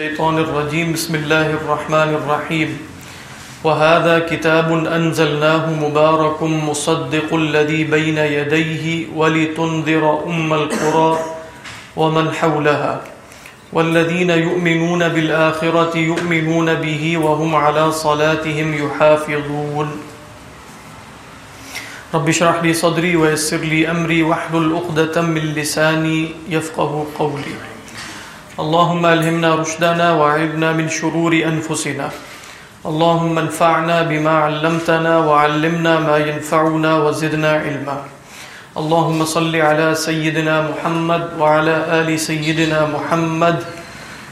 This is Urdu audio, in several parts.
الشيطان الرجيم. بسم الله الرحمن الرحيم. وهذا كتاب أنزلناه مبارك مصدق الذي بين يديه ولتنذر أم القرى ومن حولها. والذين يؤمنون بالآخرة يؤمنون به وهم على صلاتهم يحافظون. رب اشرح لي صدري ويسر لي أمري واحلل عقدة من لساني يفقه قولي. اللهم ألهمنا رشدنا وعبنا من شرور أنفسنا. اللهم انفعنا بما علمتنا وعلمنا ما ينفعنا وزدنا علما. اللهم صل على سيدنا محمد وعلى آل سيدنا محمد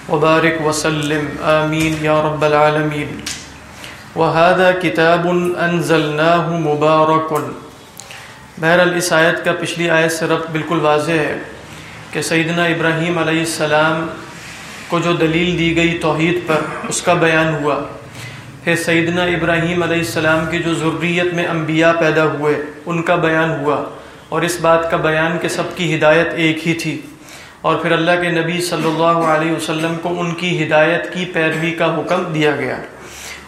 وبارك وسلم. آمين يا رب العالمين. وهذا كتاب أنزلناه مبارك. بہرحال اس آیت کا پچھلی آیت سے ربط بالکل واضح ہے کہ سیدنا ابراہیم علیہ السلام کو جو دلیل دی گئی توحید پر، اس کا بیان ہوا۔ پھر سیدنا ابراہیم علیہ السلام کی جو ضروریت میں انبیاء پیدا ہوئے، ان کا بیان ہوا۔ اور اس بات کا بیان کہ سب کی ہدایت ایک ہی تھی۔ اور پھر اللہ کے نبی صلی اللہ علیہ وسلم کو ان کی ہدایت کی پیروی کا حکم دیا گیا۔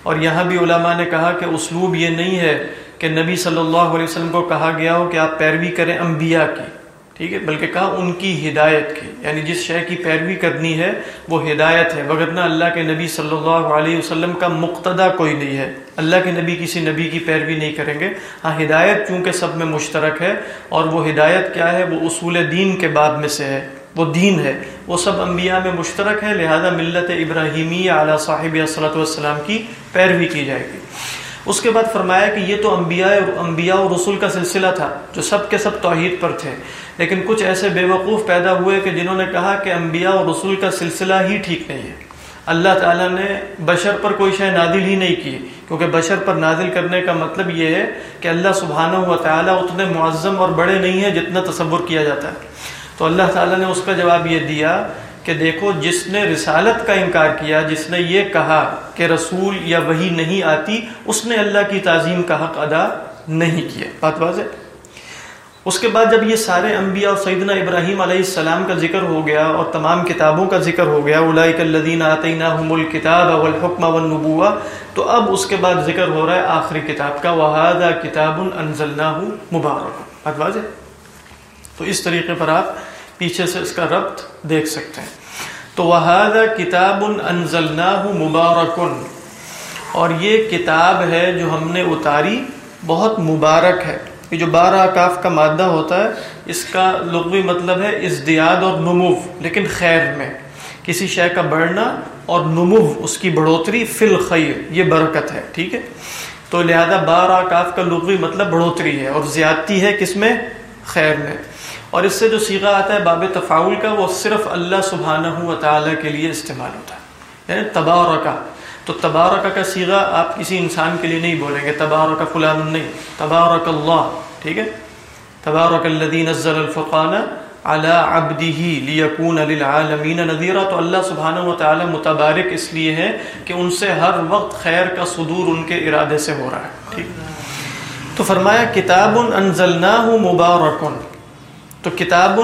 اور یہاں بھی علماء نے کہا کہ اسلوب یہ نہیں ہے کہ نبی صلی اللہ علیہ وسلم کو کہا گیا ہو کہ آپ پیروی کریں انبیاء کی۔ ٹھیک ہے؟ بلکہ کہا ان کی ہدایت کی یعنی جس شے کی پیروی کرنی ہے، وہ ہدایت ہے۔ وغیرہ اللہ کے نبی صلی اللہ علیہ وسلم کا مقتدا کوئی نہیں ہے۔ اللہ کے نبی کسی نبی کی پیروی نہیں کریں گے۔ ہاں ہدایت چونکہ سب میں مشترک ہے، اور وہ ہدایت کیا ہے؟ وہ اصول دین کے بعد میں سے ہے۔ وہ دین ہے۔ وہ سب انبیاء میں مشترک ہے، لہذا ملت ابراہیمی اعلیٰ صاحب صلاۃ والسلام کی پیروی کی جائے گی۔ اس کے بعد فرمایا کہ یہ تو انبیاء انبیاء اور رسول کا سلسلہ تھا جو سب کے سب توحید پر تھے۔ لیکن کچھ ایسے بے وقوف پیدا ہوئے کہ جنہوں نے کہا کہ انبیاء اور رسول کا سلسلہ ہی ٹھیک نہیں ہے۔ اللہ تعالیٰ نے بشر پر کوئی شے نادل ہی نہیں کی، کیونکہ بشر پر نادل کرنے کا مطلب یہ ہے کہ اللہ سبحانہ ہوا تعالیٰ اتنے معظم اور بڑے نہیں ہیں جتنا تصور کیا جاتا ہے۔ تو اللہ تعالیٰ نے اس کا جواب یہ دیا کہ دیکھو جس نے رسالت کا انکار کیا، جس نے یہ کہا کہ رسول یا وہی نہیں آتی، اس نے اللہ کی تعظیم کا حق ادا نہیں کیا۔ بات واضح؟ اس کے بعد جب یہ سارے انبیاء اور سیدنا ابراہیم علیہ السلام کا ذکر ہو گیا اور تمام کتابوں کا ذکر ہو گیا اولئک الذین آتیناہم الکتاب والحکم والنبوہ، تو اب اس کے بعد ذکر ہو رہا ہے آخری کتاب کا وہذا کتاب انزلناہ مبارک۔ بات واضح؟ تو اس طریقے پر آپ پیچھے سے اس کا ربط دیکھ سکتے ہیں۔ تو وہذا کتاب انزلناہ مبارکن۔ اور یہ کتاب ہے جو ہم نے اتاری، بہت مبارک ہے۔ یہ جو بارہ کاف کا مادہ ہوتا ہے، اس کا لغوی مطلب ہے ازدیاد اور نمو۔ لیکن خیر میں، کسی شے کا بڑھنا اور نمو، اس کی بڑھوتری فل خیر یہ برکت ہے، ٹھیک ہے؟ تو لہذا بارہ کاف کا لغوی مطلب بڑھوتری ہے اور زیادتی ہے کس میں؟ خیر میں۔ اور اس سے جو سیغہ آتا ہے باب تفاول کا، وہ صرف اللہ سبحانہ و تعالیٰ کے لیے استعمال ہوتا ہے۔ یعنی تبارکہ۔ تو تبارکہ کا سیغہ آپ کسی انسان کے لیے نہیں بولیں گے تبارک فلان نہیں، تبارک اللہ، ٹھیک ہے؟ تبارک الذی نزل الفقان على عبده ليكون للعالمین نذیرا تو اللہ سبحانہ و تعالی متبارک اس لیے ہے کہ ان سے ہر وقت خیر کا صدور ان کے ارادے سے ہو رہا ہے، ٹھیک۔ تو فرمایا، کتاب انزلناہ مبارکن تو کتاب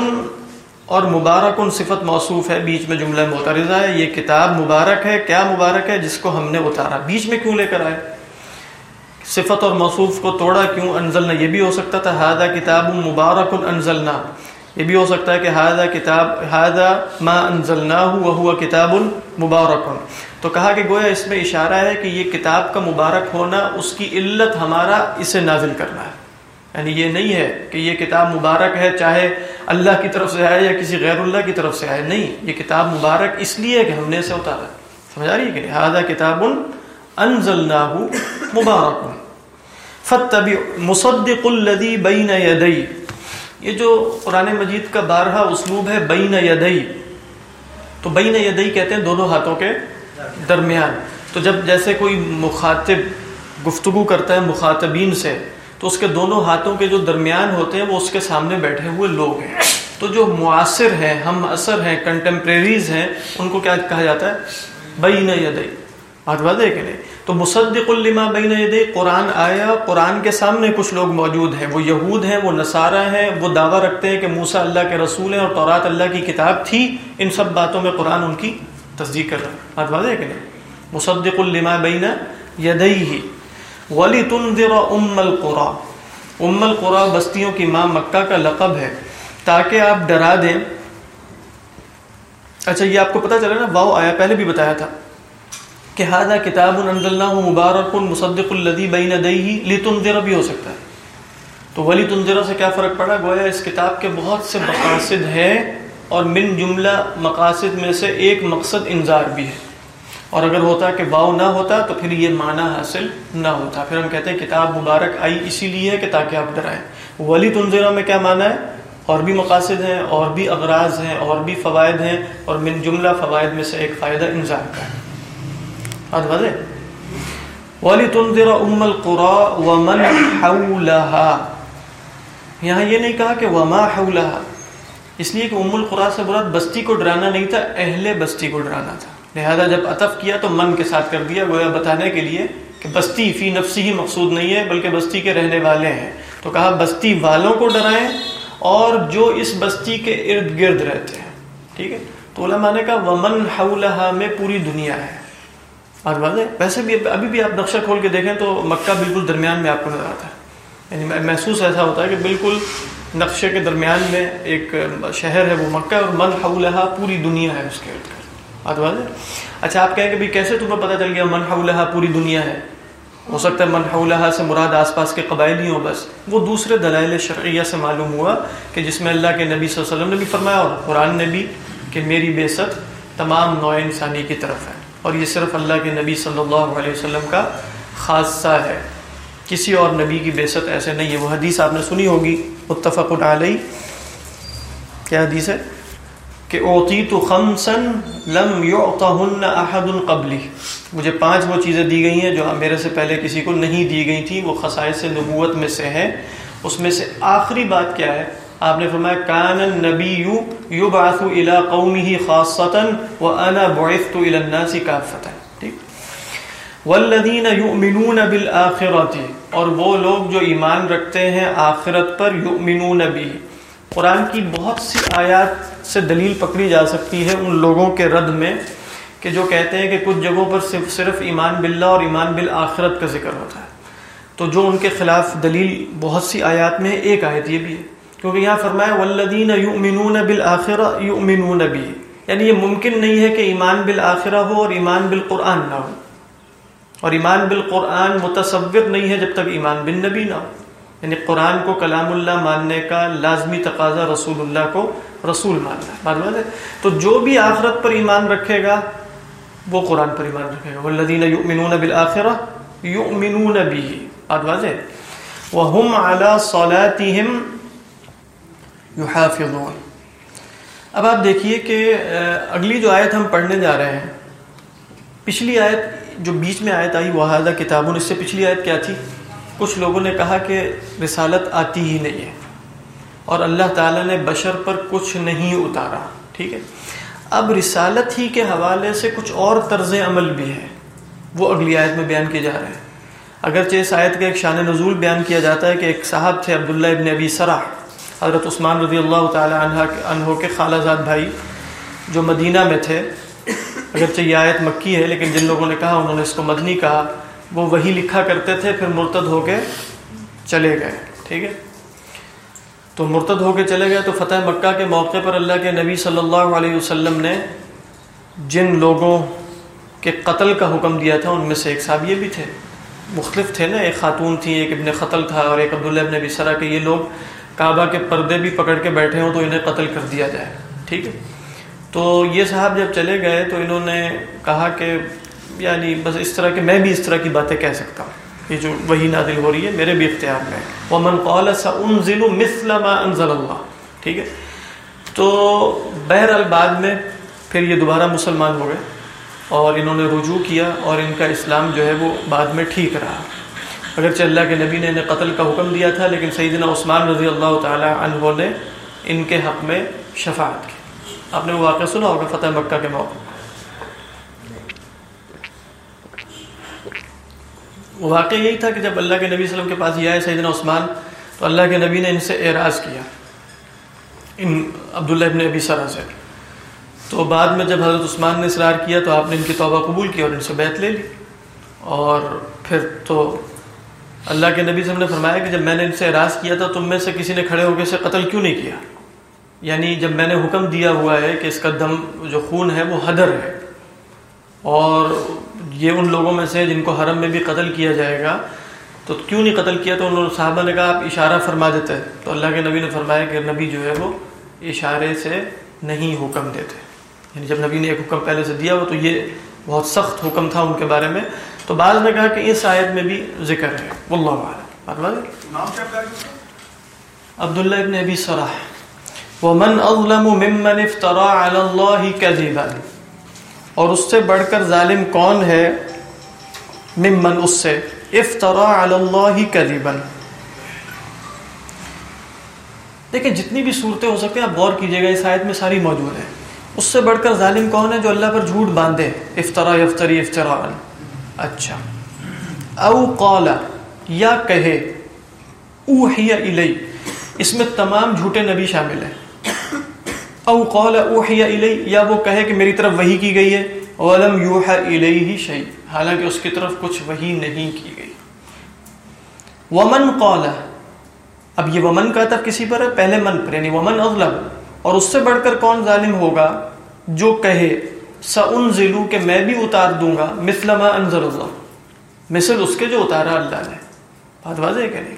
اور مبارکن صفت موصوف ہے، بیچ میں جملہ معترضہ ہے، یہ کتاب مبارک ہے، کیا مبارک ہے؟ جس کو ہم نے اتارا۔ بیچ میں کیوں لے کر آئے؟ صفت اور موصوف کو توڑا کیوں؟ انزلنا، یہ بھی ہو سکتا تھا ہادہ کتاب مبارک انزلنا۔ یہ بھی ہو سکتا ہے کہ ہادہ کتاب ہادہ ما انزلنا ہوا کتاب مبارکن۔ تو کہا کہ گویا اس میں اشارہ ہے کہ یہ کتاب کا مبارک ہونا، اس کی علت ہمارا اسے نازل کرنا ہے۔ یعنی یہ نہیں ہے کہ یہ کتاب مبارک ہے چاہے اللہ کی طرف سے آئے یا کسی غیر اللہ کی طرف سے آئے، نہیں، یہ کتاب مبارک اس لیے کہ ہم نے اسے اتارا۔ سمجھ آ رہی ہے کہ ہادہ کتاب انزلناہ مبارک۔ فتبع مصدق الذی بین یدی۔ یہ جو قرآن مجید کا بارہا اسلوب ہے، بین یدی۔ تو بین یدی کہتے ہیں دونوں ہاتھوں کے درمیان۔ تو جب جیسے کوئی مخاطب گفتگو کرتا ہے مخاطبین سے تو اس کے دونوں ہاتھوں کے جو درمیان ہوتے ہیں، وہ اس کے سامنے بیٹھے ہوئے لوگ ہیں۔ تو جو معاصر ہیں، ہم اثر ہیں کنٹمپریریز ہیں، ان کو کیا کہا جاتا ہے؟ بین یدئی بات بات ہے کہ نہیں؟ تو مصدق الما بین یدئی قرآن آیا، قرآن کے سامنے کچھ لوگ موجود ہیں۔ وہ یہود ہیں، وہ نصارہ ہیں، وہ دعویٰ رکھتے ہیں کہ موسا اللہ کے رسول ہیں اور تورات اللہ کی کتاب تھی۔ ان سب باتوں میں قرآن ان کی تصدیق کر رہا ہے۔ بات واضح ہے کہ نہیں؟ مصدق الما بین یدئی ولی تنظر ام القرا ام القرا بستیوں کی ماں مکہ کا لقب ہے۔ تاکہ آپ ڈرا دیں۔ اچھا یہ آپ کو پتا چلا نا، واؤ آیا پہلے بھی بتایا تھا کہ ہاضا کتاب انزلناہ مبارک مصدق الدی بین دئی لی تنظر بھی ہو سکتا ہے۔ تو ولی تنظرہ سے کیا فرق پڑا؟ گویا اس کتاب کے بہت سے مقاصد ہیں اور من جملہ مقاصد میں سے ایک مقصد انذار بھی ہے۔ اور اگر ہوتا کہ واؤ نہ ہوتا تو پھر یہ معنی حاصل نہ ہوتا۔ پھر ہم کہتے ہیں کتاب مبارک آئی اسی لیے ہے کہ تاکہ آپ ڈرائیں۔ ولی تنظرہ میں کیا معنی ہے؟ اور بھی مقاصد ہیں، اور بھی اغراض ہیں، اور بھی فوائد ہیں، اور من جملہ فوائد میں سے ایک فائدہ انذار کا ہے۔ بات واضح ولی تنظر ام القرا ومن حولها یہاں یہ نہیں کہا کہ وما حولها اس لیے کہ ام القرا سے مراد بستی کو ڈرانا نہیں تھا، اہل بستی کو ڈرانا تھا۔ لہذا جب عطف کیا تو من کے ساتھ کر دیا، گویا بتانے کے لیے کہ بستی فی نفسی ہی مقصود نہیں ہے، بلکہ بستی کے رہنے والے ہیں۔ تو کہا، بستی والوں کو ڈرائیں اور جو اس بستی کے ارد گرد رہتے ہیں۔ ٹھیک ہے؟ تو علماء نے کہا، ومن حولها میں پوری دنیا ہے۔ بات بات ہے، ویسے بھی ابھی بھی آپ نقشہ کھول کے دیکھیں تو مکہ بالکل درمیان میں آپ کو نظر آتا ہے۔ یعنی محسوس ایسا ہوتا ہے کہ بالکل نقشے کے درمیان میں ایک شہر ہے وہ مکہ، اور من حولہا پوری دنیا ہے اس کے ارد بات بات ہے اچھا آپ کہیں کہ بھی کیسے تمہیں پتہ چل گیا من حولہا پوری دنیا ہے؟ ہو سکتا ہے من حولہا سے مراد آس پاس کے قبائل ہی ہوں بس۔ وہ دوسرے دلائل شرعیہ سے معلوم ہوا کہ جس میں اللہ کے نبی صلی اللہ علیہ وسلم نے بھی فرمایا اور قرآن نے بھی کہ میری بے تمام نوع انسانی کی طرف ہے۔ اور یہ صرف اللہ کے نبی صلی اللہ علیہ وسلم کا خاصہ ہے۔ کسی اور نبی کی بیست ایسے نہیں ہے۔ وہ حدیث آپ نے سنی ہوگی، متفق علیہ۔ کیا حدیث ہے؟ کہ اوتی تو خمسن لم یعطہن احد قبلی مجھے پانچ وہ چیزیں دی گئی ہیں جو میرے سے پہلے کسی کو نہیں دی گئی تھی وہ خصائص نبوت میں سے ہے اس میں سے آخری بات کیا ہے؟ آپ نے فرمایا، کان النبی یبعث الى قومه خاصتا وانا بعثت الى الناس کافتا۔ ٹھیک؟ والذین یؤمنون بالآخرۃ۔ اور وہ لوگ جو ایمان رکھتے ہیں آخرت پر، یؤمنون بھی قرآن کی بہت سی آیات سے دلیل پکڑی جا سکتی ہے ان لوگوں کے رد میں کہ جو کہتے ہیں کہ کچھ جگہوں پر صرف صرف ایمان باللہ اور ایمان بالآخرت کا ذکر ہوتا ہے۔ تو جو ان کے خلاف دلیل بہت سی آیات میں ہے، ایک آیت یہ بھی ہے۔ کیونکہ یہاں فرمایا والذین یؤمنون بالآخرہ یؤمنون بھی یعنی یہ ممکن نہیں ہے کہ ایمان بالآخرہ ہو اور ایمان بالقرآن نہ ہو۔ اور ایمان بالقرآن متصور نہیں ہے جب تک ایمان بن نبی نہ ہو۔ یعنی قرآن کو کلام اللہ ماننے کا لازمی تقاضا رسول اللہ کو رسول ماننا ہے معلوم ہے تو جو بھی آخرت پر ایمان رکھے گا، وہ قرآن پر ایمان رکھے گا۔ والذین یؤمنون بالآخرہ یؤمنون بھی بات واضح وهم على صلاتهم یحافظون اب آپ دیکھیے کہ اگلی جو آیت ہم پڑھنے جا رہے ہیں، پچھلی آیت جو بیچ میں آیت آئی وحادہ کتابوں اس سے پچھلی آیت کیا تھی؟ کچھ لوگوں نے کہا کہ رسالت آتی ہی نہیں ہے۔ اور اللہ تعالیٰ نے بشر پر کچھ نہیں اتارا، ٹھیک ہے؟ اب رسالت ہی کے حوالے سے کچھ اور طرز عمل بھی ہے۔ وہ اگلی آیت میں بیان کیے جا رہے ہیں اگرچہ اس آیت کا ایک شان نزول بیان کیا جاتا ہے کہ ایک صاحب تھے عبداللہ ابن ابی سرح، حضرت عثمان رضی اللہ تعالی عنہ عنہ کے خالہ زاد بھائی جو مدینہ میں تھے۔ اگرچہ یہ آیت مکی ہے، لیکن جن لوگوں نے کہا، انہوں نے اس کو مدنی کہا، وہ وہی لکھا کرتے تھے، پھر مرتد ہو کے چلے گئے، ٹھیک ہے؟ تو مرتد ہو کے چلے گئے تو فتح مکہ کے موقع پر اللہ کے نبی صلی اللہ علیہ وسلم نے جن لوگوں کے قتل کا حکم دیا تھا، ان میں سے ایک صاحب یہ بھی تھے۔ مختلف تھے نا، ایک خاتون تھی، ایک ابن قتل تھا اور ایک عبداللہ ابن ابی سرا کہ یہ لوگ کعبہ کے پردے بھی پکڑ کے بیٹھے ہوں تو انہیں قتل کر دیا جائے۔ ٹھیک ہے؟ تو یہ صاحب جب چلے گئے تو انہوں نے کہا کہ یعنی بس اس طرح کہ میں بھی اس طرح کی باتیں کہہ سکتا ہوں۔ یہ جو وہی نازل ہو رہی ہے، میرے بھی اختیار میں ومن قال سانزل مثل ما انزل اللہ ٹھیک ہے؟ تو بہرحال بعد میں پھر یہ دوبارہ مسلمان ہو گئے اور انہوں نے رجوع کیا اور ان کا اسلام جو ہے وہ بعد میں ٹھیک رہا۔ اگرچہ اللہ کے نبی نے انہیں قتل کا حکم دیا تھا، لیکن سیدنا عثمان رضی اللہ تعالی عنہ نے ان کے حق میں شفاعت کی۔ آپ نے وہ واقعہ سنا ہوگا، فتح مکہ کے موقع واقعہ یہی تھا کہ جب اللہ کے نبی صلی اللہ علیہ وسلم کے پاس یہ آئے سیدنا عثمان، تو اللہ کے نبی نے ان سے اعراض کیا، ان عبداللہ ابن ابی سرا سے۔ تو بعد میں جب حضرت عثمان نے اصرار کیا تو آپ نے ان کی توبہ قبول کی اور ان سے بیت لے لی۔ اور پھر تو اللہ کے نبی صاحب نے فرمایا کہ جب میں نے ان سے اراض کیا تھا تم میں سے کسی نے کھڑے ہو کے اسے قتل کیوں نہیں کیا؟ یعنی جب میں نے حکم دیا ہوا ہے کہ اس کا دم، جو خون ہے وہ حدر ہے۔ اور یہ ان لوگوں میں سے جن کو حرم میں بھی قتل کیا جائے گا تو کیوں نہیں قتل کیا؟ تو انہوں نے صحابہ نے کہا آپ اشارہ فرما دیتے تو اللہ کے نبی نے فرمایا کہ نبی جو ہے وہ اشارے سے نہیں حکم دیتے۔ یعنی جب نبی نے ایک حکم پہلے سے دیا ہوا تو یہ بہت سخت حکم تھا ان کے بارے میں۔ تو بعض نے کہا کہ اس آیت میں بھی ذکر ہے۔ واللہ عبداللہ ابن ابی سراح ومن اظلم ممن افترا علی اللہ کذبا اور اس سے بڑھ کر ظالم کون ہے؟ ممن اس سے، افترا علی اللہ کذبا۔ دیکھیں، جتنی بھی صورتیں ہو سکتے ہیں، آپ غور کیجیے گا، اس آیت میں ساری موجود ہیں۔ اس سے بڑھ کر ظالم کون ہے جو اللہ پر جھوٹ باندھے؟ افطرا یفتری افطرا اچھا۔ او قال، یا کہے، اوحی الی اس میں تمام جھوٹے نبی شامل ہیں۔ او قال اوحی الی یا وہ کہے کہ میری طرف وحی کی گئی ہے ولم یوحى الیہ شیء حالانکہ اس کی طرف کچھ وحی نہیں کی گئی۔ ومن قال اب یہ ومن کا تب کسی پر ہے؟ پہلے من پر یعنی ومن اظلم۔ اور اس سے بڑھ کر کون ظالم ہوگا؟ جو کہے سنزلو کہ میں بھی اتار دوں گا مثل ما انزل اللہ۔ مثل اس کے جو اتارا اللہ نے۔ بات واضح ہے کہ نہیں؟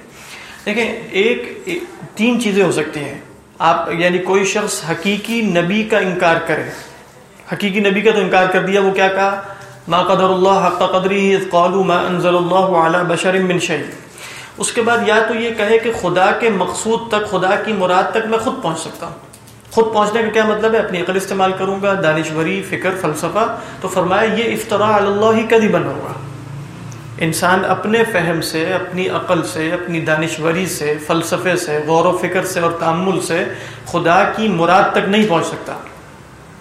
دیکھیں ایک, ایک تین چیزیں ہو سکتی ہیں۔ آپ یعنی کوئی شخص حقیقی نبی کا انکار کرے حقیقی نبی کا تو انکار کر دیا وہ کیا کہا ما قدر اللہ حق قدری اذ قالوا ما انزل اللہ علی بشر من شیء اس کے بعد یا تو یہ کہے کہ خدا کے مقصود تک خدا کی مراد تک میں خود پہنچ سکتا ہوں خود پہنچنے کا کیا مطلب ہے؟ اپنی عقل استعمال کروں گا، دانشوری، فکر، فلسفہ، تو فرمایا یہ افطرا اللہ ہی کدی بن ہوگا انسان اپنے فہم سے، اپنی عقل سے، اپنی دانشوری سے، فلسفے سے، غور و فکر سے اور تعمل سے خدا کی مراد تک نہیں پہنچ سکتا۔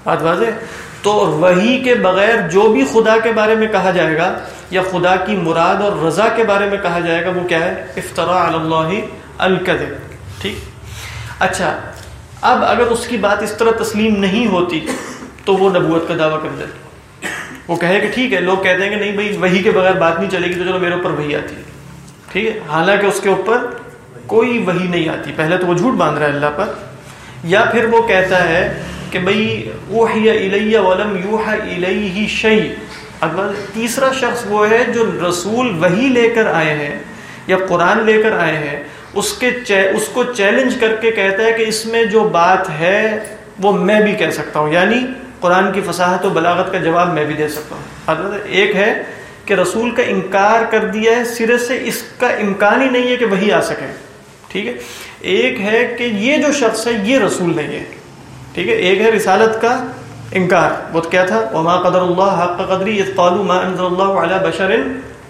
بات واضح تو وہی کے بغیر جو بھی خدا کے بارے میں کہا جائے گا یا خدا کی مراد اور رضا کے بارے میں کہا جائے گا، وہ کیا ہے؟ افطرا اللہ القد ٹھیک؟ اچھا اب اگر اس کی بات اس طرح تسلیم نہیں ہوتی تو وہ نبوت کا دعویٰ کر جائے وہ کہے کہ ٹھیک ہے، لوگ کہتے ہیں کہ نہیں بھائی، وہی کے بغیر بات نہیں چلے گی تو چلو میرے اوپر وہی آتی ہے۔ ٹھیک ہے؟ حالانکہ اس کے اوپر کوئی وہی نہیں آتی۔ پہلے تو وہ جھوٹ باندھ رہا ہے اللہ پر۔ یا پھر وہ کہتا ہے کہ بھائی، اوحی الیہ ولم یوحى الیہ شیء۔ اگر تیسرا شخص وہ ہے جو رسول وہی لے کر آئے ہیں یا قرآن لے کر آئے ہیں، اس کے اس کو چیلنج کر کے کہتا ہے کہ اس میں جو بات ہے وہ میں بھی کہہ سکتا ہوں۔ یعنی قرآن کی فصاحت و بلاغت کا جواب میں بھی دے سکتا ہوں۔ ایک ہے کہ رسول کا انکار کر دیا ہے، سرے سے اس کا امکان ہی نہیں ہے کہ وہی آ سکے۔ ٹھیک ہے؟ ایک ہے کہ یہ جو شخص ہے، یہ رسول نہیں ہے۔ ٹھیک ہے؟ ایک ہے رسالت کا انکار۔ وہ کیا تھا؟ وما قدر اللہ حق قدری ما انزل اللہ علی بشر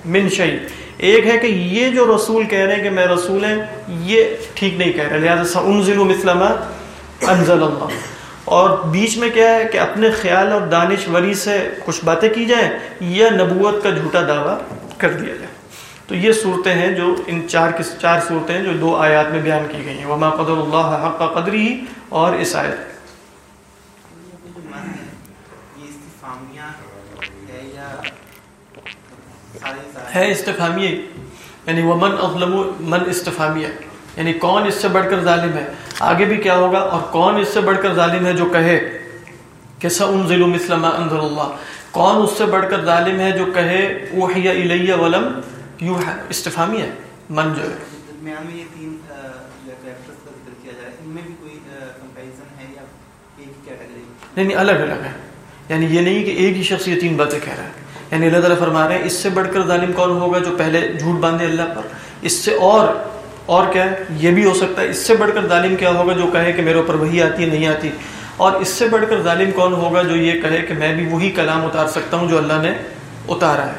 من شیء ایک ہے کہ یہ جو رسول کہہ رہے ہیں کہ میں رسول ہیں، یہ ٹھیک نہیں کہہ رہے۔ لہٰذا انزل مثل ما انزل اللہ اور بیچ میں کیا ہے کہ اپنے خیال اور دانشوری سے کچھ باتیں کی جائیں یا نبوت کا جھوٹا دعویٰ کر دیا جائے۔ تو یہ صورتیں ہیں جو ان چار کس، چار صورتیں ہیں جو دو آیات میں بیان کی گئی ہیں۔ وما قدر اللہ حق قدری اور اس آیت ہے استفامیہ یعنی وہ من من استفامیہ یعنی کون اس سے بڑھ کر ظالم ہے؟ آگے بھی کیا ہوگا؟ اور کون اس سے بڑھ کر ظالم ہے جو کہے کہ سنزل مثل ما انزل اللہ کون اس سے بڑھ کر ظالم ہے جو کہے اوحی الیہ ولم یو استفامیہ من جو ہے۔ درمیان میں یہ تین کریکٹرز کا ذکر کیا جائے ان میں بھی کوئی کمپیریزن ہے یا ایک کیٹیگری نہیں نہیں الگ الگ ہے۔ یعنی یہ نہیں کہ ایک ہی شخص یہ تین باتیں کہہ رہا ہے۔ یعنی اللہ تعالیٰ فرما رہے ہیں اس سے بڑھ کر ظالم کون ہوگا جو پہلے جھوٹ باندھے اللہ پر؟ اس سے اور اور کیا ہے؟ یہ بھی ہو سکتا ہے۔ اس سے بڑھ کر ظالم کیا ہوگا جو کہے کہ میرے اوپر وہی آتی ہے، نہیں آتی؟ اور اس سے بڑھ کر ظالم کون ہوگا جو یہ کہے کہ میں بھی وہی کلام اتار سکتا ہوں جو اللہ نے اتارا ہے؟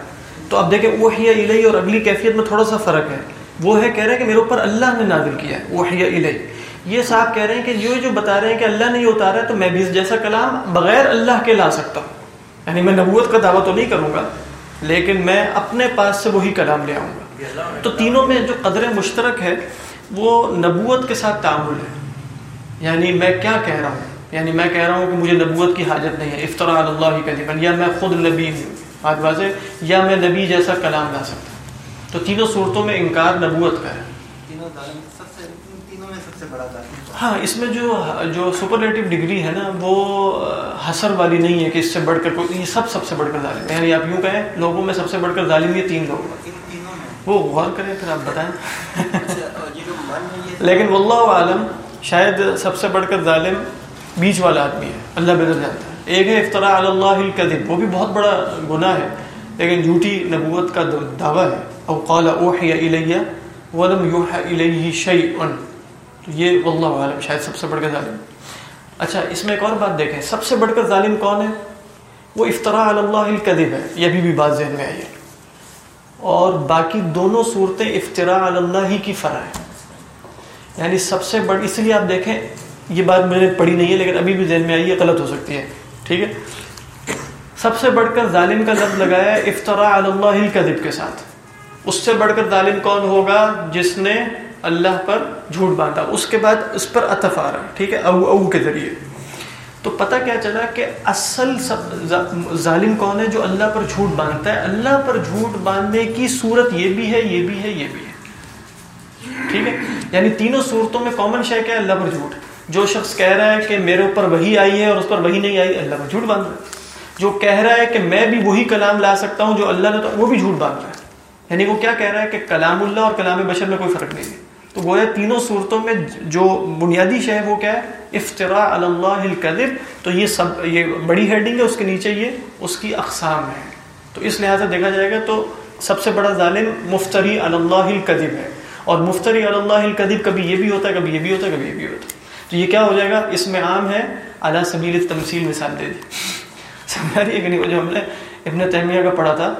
تو اب دیکھیں وہ الہی اور اگلی کیفیت میں تھوڑا سا فرق ہے۔ وہ ہے، کہہ رہے ہیں کہ میرے اوپر اللہ نے نازل کیا ہے وہ الہی یہ صاحب کہہ رہے ہیں کہ یہ جو بتا رہے ہیں کہ اللہ نے یہ اتارا ہے، تو میں بھی اس جیسا کلام بغیر اللہ کے لا سکتا ہوں۔ یعنی میں نبوت کا دعویٰ تو نہیں کروں گا، لیکن میں اپنے پاس سے وہی کلام لے آؤں گا۔ تو تینوں میں جو قدر مشترک ہے وہ نبوت کے ساتھ تعامل ہے یعنی میں کیا کہہ رہا ہوں؟ یعنی میں کہہ رہا ہوں کہ مجھے نبوت کی حاجت نہیں ہے۔ افطرا اللہ کذبا یا میں خود نبی ہوں۔ بات واضح یا میں نبی جیسا کلام لا سکتا ہوں۔ تو تینوں صورتوں میں انکار نبوت کا ہے۔ ہاں اس میں جو جو سپرلیٹو ڈگری ہے نا وہ حسر والی نہیں ہے کہ اس سے بڑھ کر کوئی یہ سب سب سے بڑھ کر ظالم ہے۔ یعنی آپ یوں کہیں لوگوں میں سب سے بڑھ کر ظالم یہ تین لوگ ہیں تین تینوں میں وہ غور کریں پھر آپ بتائیں۔ لیکن واللہ عالم شاید سب سے بڑھ کر ظالم بیچ والا آدمی ہے۔ اللہ بہتر جانتا ہے۔ ایک ہے افطرا اللہ الکذب وہ بھی بہت بڑا گناہ ہے۔ لیکن جھوٹی نبوت کا دعویٰ ہے۔ او قال اوحی الیہ ولم یوحى الیہ شیء تو یہ واللہ عالم شاید سب سے بڑھ کر ظالم اچھا اس میں ایک اور بات دیکھیں۔ سب سے بڑھ کر ظالم کون ہے؟ وہ افطرا اللہ الکذب ہے۔ یہ ابھی بھی بات ذہن میں آئی ہے۔ اور باقی دونوں صورتیں افطرا اللہ ہی کی فرع ہے یعنی سب سے بڑی اس لیے آپ دیکھیں، یہ بات میں نے پڑھی نہیں ہے، لیکن ابھی بھی ذہن میں آئی ہے غلط ہو سکتی ہے۔ ٹھیک ہے؟ سب سے بڑھ کر ظالم کا لفظ لگایا ہے افطرا علی اللہ الکذب کے ساتھ۔ اس سے بڑھ کر ظالم کون ہوگا؟ جس نے اللہ پر جھوٹ باندھا۔ اس کے بعد اس پر اتف آ رہا ہے۔ ٹھیک ہے؟ او او کے ذریعے۔ تو پتہ کیا چلا کہ اصل سب ظالم کون ہے جو اللہ پر جھوٹ باندھتا ہے؟ اللہ پر جھوٹ باندھنے کی صورت یہ بھی ہے، یہ بھی ہے، یہ بھی ہے۔ ٹھیک ہے؟ یعنی تینوں صورتوں میں کامن شے کیا ہے؟ اللہ پر جھوٹ۔ جو شخص کہہ رہا ہے کہ میرے اوپر وہی آئی ہے اور اس پر وہی نہیں آئی، اللہ پر جھوٹ باندھ رہا ہے جو کہہ رہا ہے کہ میں بھی وہی کلام لا سکتا ہوں جو اللہ نے تو وہ بھی جھوٹ باندھ رہا ہے۔ یعنی وہ کیا کہہ رہا ہے کہ کلام اللہ اور کلام بشر میں کوئی فرق نہیں ہے۔ تو گویا تینوں صورتوں میں جو بنیادی شے ہے وہ کیا ہے؟ افطرا اللہ الکذب۔ تو یہ سب، یہ بڑی ہیڈنگ ہے، اس کے نیچے یہ، اس کی اقسام ہے تو اس لحاظ سے دیکھا جائے گا تو سب سے بڑا ظالم مفتری اللہ الکذب ہے۔ اور مفتری اللہ الکذب کبھی یہ بھی ہوتا ہے، کبھی یہ بھی ہوتا ہے، کبھی یہ بھی ہوتا ہے۔ تو یہ کیا ہو جائے گا؟ اس میں عام ہے اعلیٰ سبیل تمثیل مثال دے دی۔ سمجھا رہی ہے کہ نہیں، وہ جو ہم نے ابن تیمیہ کا پڑھا تھا،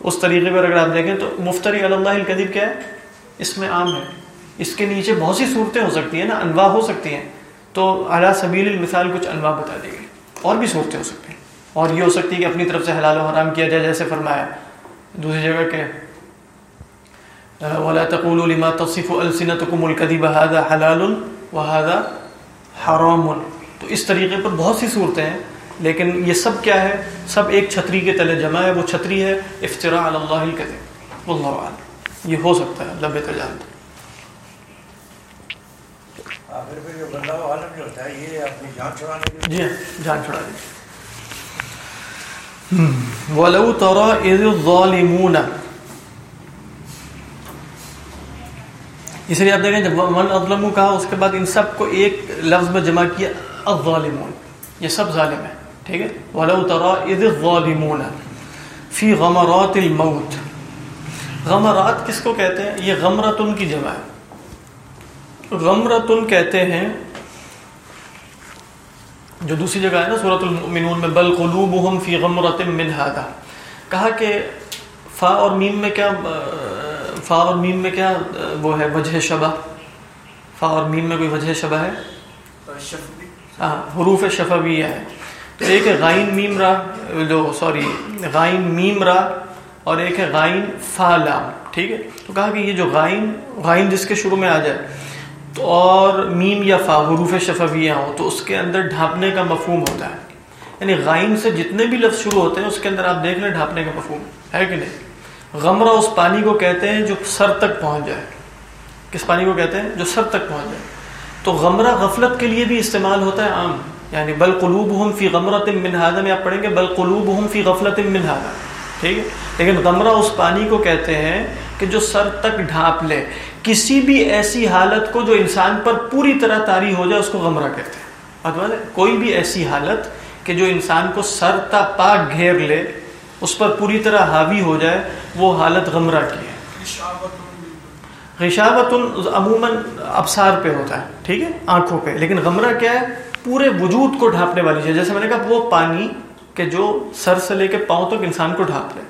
اس طریقے پر اگر آپ دیکھیں تو مفتری اللہ القدیب کیا ہے؟ اس میں عام ہے۔ اس کے نیچے بہت سی صورتیں ہو سکتی ہیں نا، انواع ہو سکتی ہیں۔ تو اعلیٰ سبیل المثال کچھ انواع بتا دی گئی اور بھی صورتیں ہو سکتی ہیں۔ اور یہ ہو سکتی ہے کہ اپنی طرف سے حلال و حرام کیا جائے، جیسے فرمایا۔ دوسری جگہ کہ ولا تقولوا لما تصف السنتكم الكذب هذا حلال وهذا حرام۔ تو اس طریقے پر بہت سی صورتیں ہیں، لیکن یہ سب کیا ہے؟ سب ایک چھتری کے تلے جمع ہے، وہ چھتری ہے افطرا اللہ الکذب واللہ عالم یہ ہو سکتا ہے اللہ بہتر جانتا آخر پھر جو بندہ وہ عالم جو ہوتا ہے یہ اپنی جان چھڑانے کے جی جان چھڑا دیجیے وَلَوْ تَرَى إِذِ الظَّالِمُونَ۔ اس لیے آپ دیکھیں جب من اظلمو کہا اس کے بعد ان سب کو ایک لفظ میں جمع کیا الظالمون۔ یہ سب ظالم ہیں ٹھیک ہے؟ وَلَوْ تَرَى إِذِ الظَّالِمُونَ۔ فِي غَمَرَاتِ الْمَوْتِ۔ غمرات کس کو کہتے ہیں؟ یہ غمرتن کی جمع ہے۔ غمرتن کہتے ہیں، جو دوسری جگہ ہے نا سورۃ المؤمنون میں، بل قلوبہم فی غمرت من هذا۔ کہا کہ فا اور میم میں کیا، فا اور میم میں کیا، وہ ہے وجہ شبہ۔ فا اور میم میں کوئی وجہ شبہ ہے؟ ہاں حروف شفویہ ہے۔ تو ایک ہے غائن میم را، جو سوری، غائن میم را اور ایک ہے غائن فا لام۔ ٹھیک ہے؟ تو کہا کہ یہ جو غائن غائن جس کے شروع میں آ جائے تو اور میم یا فا حروف شفویہ ہوں تو اس کے اندر ڈھانپنے کا مفہوم ہوتا ہے۔ یعنی غائن سے جتنے بھی لفظ شروع ہوتے ہیں، اس کے اندر آپ دیکھ لیں ڈھانپنے کا مفہوم، ہے کہ نہیں؟ غمرہ اس پانی کو کہتے ہیں جو سر تک پہنچ جائے۔ کس پانی کو کہتے ہیں؟ جو سر تک پہنچ جائے۔ تو غمرہ غفلت کے لیے بھی استعمال ہوتا ہے عام یعنی بل قلوب فی غمرت من میں آپ پڑھیں گے، بل قلوب فی غفلت من ٹھیک ہے؟ لیکن غمرہ اس پانی کو کہتے ہیں کہ جو سر تک ڈھانپ لے۔ کسی بھی ایسی حالت کو جو انسان پر پوری طرح طاری ہو جائے، اس کو غمرہ کہتے ہیں۔ کوئی بھی ایسی حالت کہ جو انسان کو سر تا پاک گھیر لے، اس پر پوری طرح حاوی ہو جائے، وہ حالت غمرہ کی ہے۔ غشاوت عموماً ابسار پہ ہوتا ہے، ٹھیک ہے، آنکھوں پہ۔ لیکن غمرہ کیا ہے؟ پورے وجود کو ڈھانپنے والی چیز۔ جیسے میں نے کہا، وہ پانی کہ جو سر سے لے کے پاؤں تک انسان کو ڈھانپ لے۔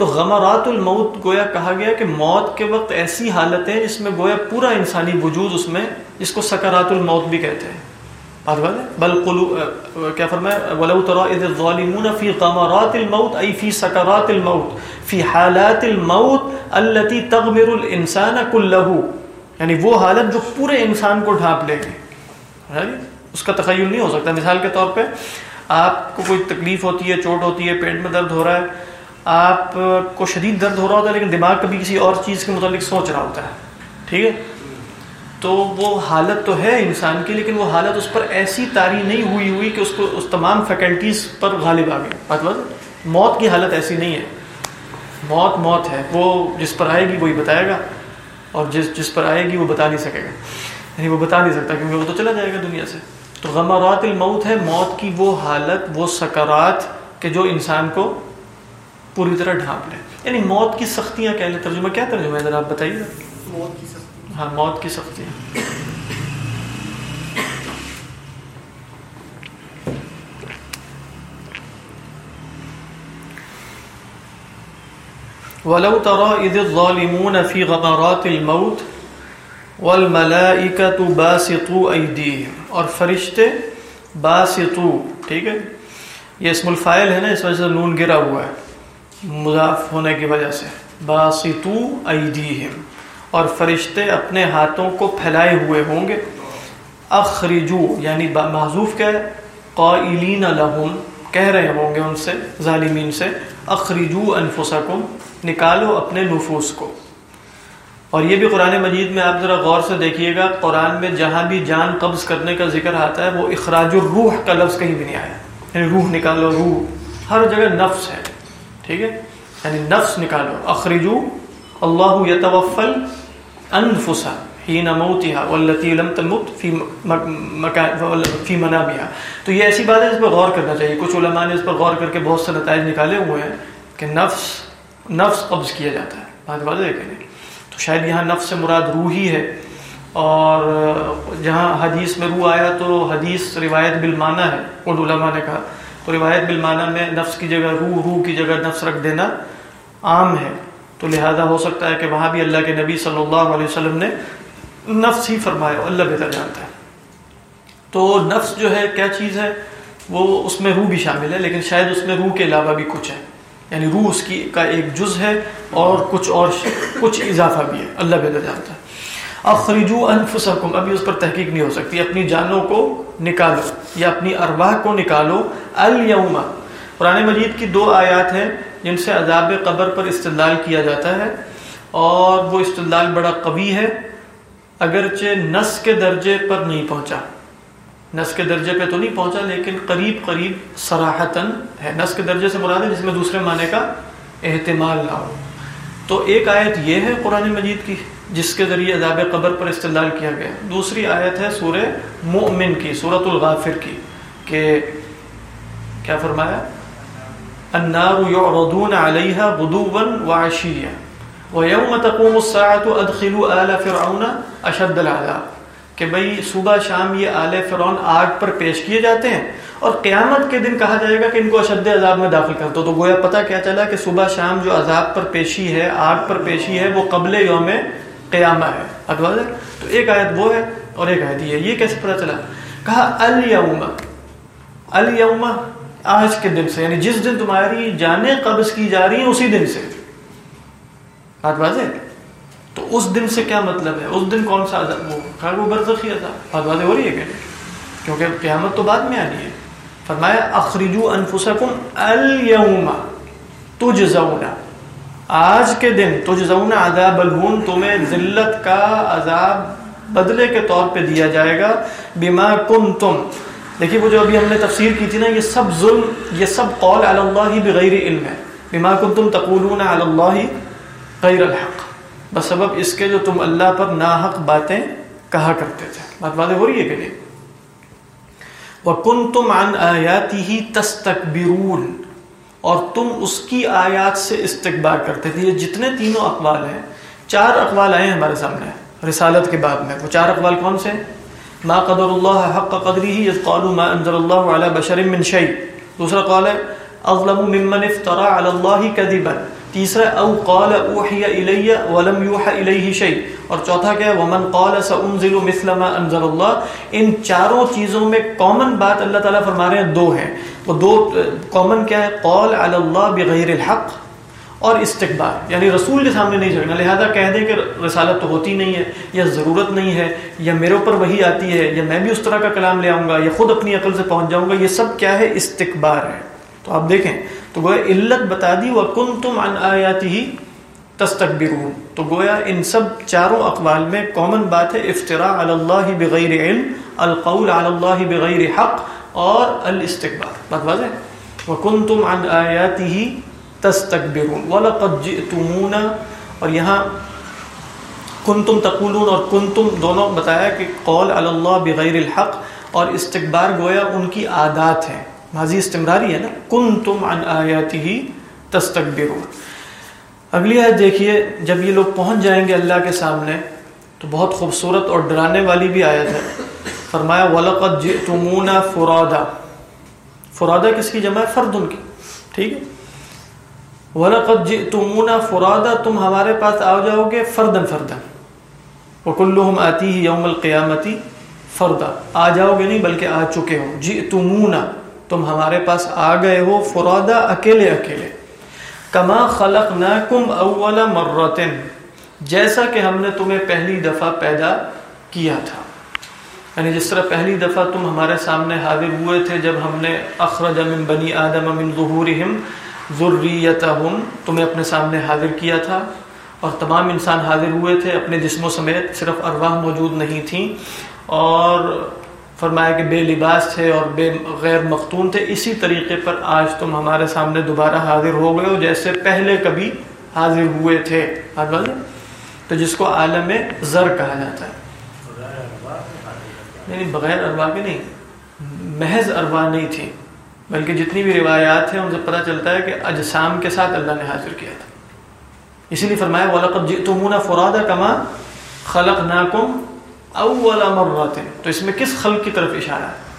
تو غمرات الموت گویا کہا گیا کہ موت کے وقت ایسی حالتیں جس میں گویا پورا انسانی وجود اس میں جس کو سکرات الموت بھی کہتے ہیں۔ بل قلو کیا فرمایا؟ ولو ترى اذ الظالمون في غمرات الموت اي في سكرات الموت في حالات الموت التي تغمر الانسان كله۔ یعنی وہ حالت جو پورے انسان کو ڈھانپ لے گی۔ جی؟ اس کا تخیل نہیں ہو سکتا۔ مثال کے طور پہ آپ کو کوئی تکلیف ہوتی ہے، چوٹ ہوتی ہے، پیٹ میں درد ہو رہا ہے آپ کو شدید درد ہو رہا ہوتا ہے لیکن دماغ کبھی کسی اور چیز کے متعلق سوچ رہا ہوتا ہے، ٹھیک ہے؟ تو وہ حالت تو ہے انسان کی، لیکن وہ حالت اس پر ایسی تاری نہیں ہوئی ہوئی کہ اس کو، اس تمام فیکلٹیز پر غالب آ گئے مطلب موت کی حالت ایسی نہیں ہے۔ موت موت ہے۔ وہ جس پر آئے گی وہی بتائے گا، اور جس جس پر آئے گی وہ بتا نہیں سکے گا۔ یعنی وہ بتا نہیں سکتا کیونکہ وہ تو چلا جائے گا دنیا سے۔ تو غمارات الموت ہے، موت کی وہ حالت، وہ سکرات کہ جو انسان کو پوری طرح ڈھانپ لے یعنی موت کی سختیاں کہہ لیں۔ ترجمہ کیا ترجمہ ہے؟ ذرا آپ بتائیے۔ موت کی سستی ہاں موت کی سختیاں۔ ولو ترى إذ الظالمون في غمرات الموت والملائكة باسطوا أيديهم۔ اور فرشتے باسطو ٹھیک ہے؟ یہ اسم الفائل ہے نا اس وجہ سے نون گرا ہوا ہے۔ مضاف ہونے کی وجہ سے۔ باسطو ایدیہم۔ اور فرشتے اپنے ہاتھوں کو پھیلائے ہوئے ہوں گے۔ اخرجو یعنی معذوف کیا ہے قائلین لہم، کہہ رہے ہوں گے ان سے، ظالمین سے۔ اخرجو انفسکم، نکالو اپنے نفوس کو۔ اور یہ بھی قرآن مجید میں آپ ذرا غور سے دیکھیے گا۔ قرآن میں جہاں بھی جان قبض کرنے کا ذکر آتا ہے، وہ اخراج الروح کا لفظ کہیں بھی نہیں آیا۔ یعنی روح نکالو، روح۔ ہر جگہ نفس ہے۔ ٹھیک ہے؟ یعنی نفس نکالو. اخرجو اللہ یتوفل انفسا ہی نموتها والتي لم تمت في مكان في منامها تو یہ ایسی بات ہے اس پر غور کرنا چاہیے. کچھ علماء نے اس پر غور کر کے بہت سے نتائج نکالے ہوئے ہیں کہ نفس نفس قبض کیا جاتا ہے. بات واضح ہے کہ تو شاید یہاں نفس سے مراد روح ہی ہے. اور جہاں حدیث میں روح آیا تو حدیث روایت بالمانہ ہے. ان علماء نے کہا تو روایت بالمانہ میں نفس کی جگہ روح روح کی جگہ نفس رکھ دینا عام ہے۔ تو لہذا ہو سکتا ہے کہ وہاں بھی اللہ کے نبی صلی اللہ علیہ وسلم نے نفس ہی فرمایا، اللہ بہتر جانتا ہے۔ تو نفس جو ہے، کیا چیز ہے؟ وہ اس میں روح بھی شامل ہے، لیکن شاید اس میں روح کے علاوہ بھی کچھ ہے۔ یعنی روح اس کی کا ایک جز ہے اور کچھ اور، کچھ اضافہ بھی ہے۔ اللہ بہتر جانتا ہے۔ اخرجو انفسکم، ابھی اس پر تحقیق نہیں ہو سکتی، اپنی جانوں کو نکالو یا اپنی ارواح کو نکالو الیوم۔ قرآن مجید کی دو آیات ہیں جن سے عذاب قبر پر استدلال کیا جاتا ہے اور وہ استدلال بڑا قوی ہے، اگرچہ نس کے درجے پر نہیں پہنچا۔ نس کے درجے پہ تو نہیں پہنچا، لیکن قریب قریب سراہتاً ہے۔ نس کے درجے سے مراد ہے جس میں دوسرے معنی کا احتمال نہ ہو۔ تو ایک آیت یہ ہے قرآن مجید کی۔ جس کے ذریعے عذاب قبر پر استدلال کیا گیا۔ دوسری آیت ہے سورہ مؤمن کی سورت الغافر کی، کہ کیا فرمایا؟ النار يعرضون عليها غدوا وعشيا ويوم تقوم الساعة ادخلوا آل فرعون اشد العذاب۔ کہ بھئی صبح شام یہ آل فرعون آگ پر پیش کیے جاتے ہیں اور قیامت کے دن کہا جائے گا کہ ان کو اشد عذاب میں داخل کر دو۔ تو گویا پتہ کیا چلا کہ صبح شام جو عذاب پر پیشی ہے، آگ پر پیشی ہے، وہ قبل یوم قیامہ ہے۔ ادواز تو ایک آیت وہ ہے اور ایک آیت یہ یہ کیسے پتہ چلا؟ کہا، الیوم الیوم آج کے دن سے یعنی جس دن تمہاری جانیں قبض کی جا رہی ہیں، اسی دن سے۔ بات واضح تو اس دن سے کیا مطلب ہے؟ اس دن کون سا عذاب؟ وہ خیر وہ برزخی عذاب۔ بات واضح ہو رہی ہے کہ کیونکہ قیامت تو بعد میں آنی ہے۔ فرمایا اخرجو انفسکم الیوم تجزون آج کے دن تجزون عذاب الہون، تمہیں ذلت کا عذاب بدلے کے طور پہ دیا جائے گا، بما کنتم۔ دیکھیے وہ جو ابھی ہم نے تفسیر کی تھی نا، یہ سب ظلم، یہ سب قول علی اللہ بغیر علم ہے۔ بما کنتم تقولون علی اللہ غیر الحق۔ بس سبب اس کے جو تم اللہ پر ناحق باتیں کہا کرتے تھے۔ بات واضح ہو رہی ہے کہ نہیں؟ وَكُنْتُمْ عَنْ آيَاتِهِ تَسْتَكْبِرُونَ۔ اور تم اس کی آیات سے استقبال کرتے تھے۔ یہ جتنے تینوں اقوال ہیں، چار اقوال آئے ہیں ہمارے سامنے، رسالت کے بعد میں۔ وہ چار اقوال کون سے؟ ما قدر اللہ حق قدری ہی ما انزل اللہ علی بشر من شیء۔ دوسرا قول ہے، اظلم ممن افترا علی اللہ کذبا۔ تیسرا او قال اوحي الي ولم يوحى اليه شيء اور چوتھا کیا ہے، ومن قال سانزل مثل ما انزل الله ان چاروں چیزوں میں کامن بات اللہ تعالی فرما رہے ہیں، دو ہیں۔ وہ دو کامن کیا ہے قول علی اللہ بغیر الحق اور استقبال یعنی رسول کے سامنے نہیں جھگڑنا لہذا کہہ دیں کہ رسالت تو ہوتی نہیں ہے، یا ضرورت نہیں ہے، یا میرے اوپر وہی آتی ہے، یا میں بھی اس طرح کا کلام لے آؤں گا، یا خود اپنی عقل سے پہنچ جاؤں گا، یہ سب کیا ہے استقبار ہے۔ تو آپ دیکھیں، تو گویا علت بتا دی وہ کن تم ان آیاتی ہی تستقبرون تو گویا ان سب چاروں اقوال میں کامن بات ہے افطرا اللہ بغیر علم، القول اللہ بغیر حق اور الاستقبار بات واضح وہ کن تم ان آیاتی ہی تستکبرون وَلَقَدْ اور یہاں کنتم تقولون اور کنتم دونوں بتایا کہ قول اللہ بغیر الحق اور استقبار گویا ان کی عادات ہے ماضی استمراری ہے نا۔ کنتم عن آیاتی تستکبرون۔ اگلی آیت دیکھیے، جب یہ لوگ پہنچ جائیں گے اللہ کے سامنے، تو بہت خوبصورت اور ڈرانے والی بھی آیت ہے۔ فرمایا، وَلَقَدْ جِئْتُمُونَ فُرَادَ۔ فرادہ کس کی جمع ہے؟ فرد ان کی۔ ٹھیک ہے؟ وَلَقَدْ جِئْتُمُونَ فُرَادَ، تم ہمارے پاس آ جاؤ گے فردن فردن وَكُلُّهُمْ آتِيهِ يَوْمَ الْقِيَامَةِ فردا۔ آ جاؤ گے نہیں، بلکہ آ چکے ہو جئتمون تم ہمارے پاس آ گئے ہو فرادا اکیلے اکیلے۔ کما خلق خلقناکم اول مرتن۔ جیسا کہ ہم نے تمہیں پہلی دفعہ پیدا کیا تھا۔ یعنی جس طرح پہلی دفعہ تم ہمارے سامنے حاضر ہوئے تھے جب ہم نے اخرج من بنی آدم من ظہورہم ذریتہم تمہیں اپنے سامنے حاضر کیا تھا۔ اور تمام انسان حاضر ہوئے تھے اپنے جسموں سمیت، صرف ارواح موجود نہیں تھیں۔ اور فرمایا کہ بے لباس تھے اور بے غیر مختون تھے۔ اسی طریقے پر آج تم ہمارے سامنے دوبارہ حاضر ہو گئے ہو، جیسے پہلے کبھی حاضر ہوئے تھے۔ تو جس کو عالم زر کہا جاتا ہے۔ نہیں بغیر اروا کے نہیں۔ محض اروا نہیں تھی بلکہ جتنی بھی روایات ہیں، ان سے پتہ چلتا ہے کہ اجسام کے ساتھ اللہ نے حاضر کیا تھا۔ اسی لیے فرمایا، وَلَقَدْ جِئْتُمُونَ فُرَادَ كَمَا خَلَقْنَاكُمْ اول مرت تو اس میں کس خلق کی طرف اشارہ ہے؟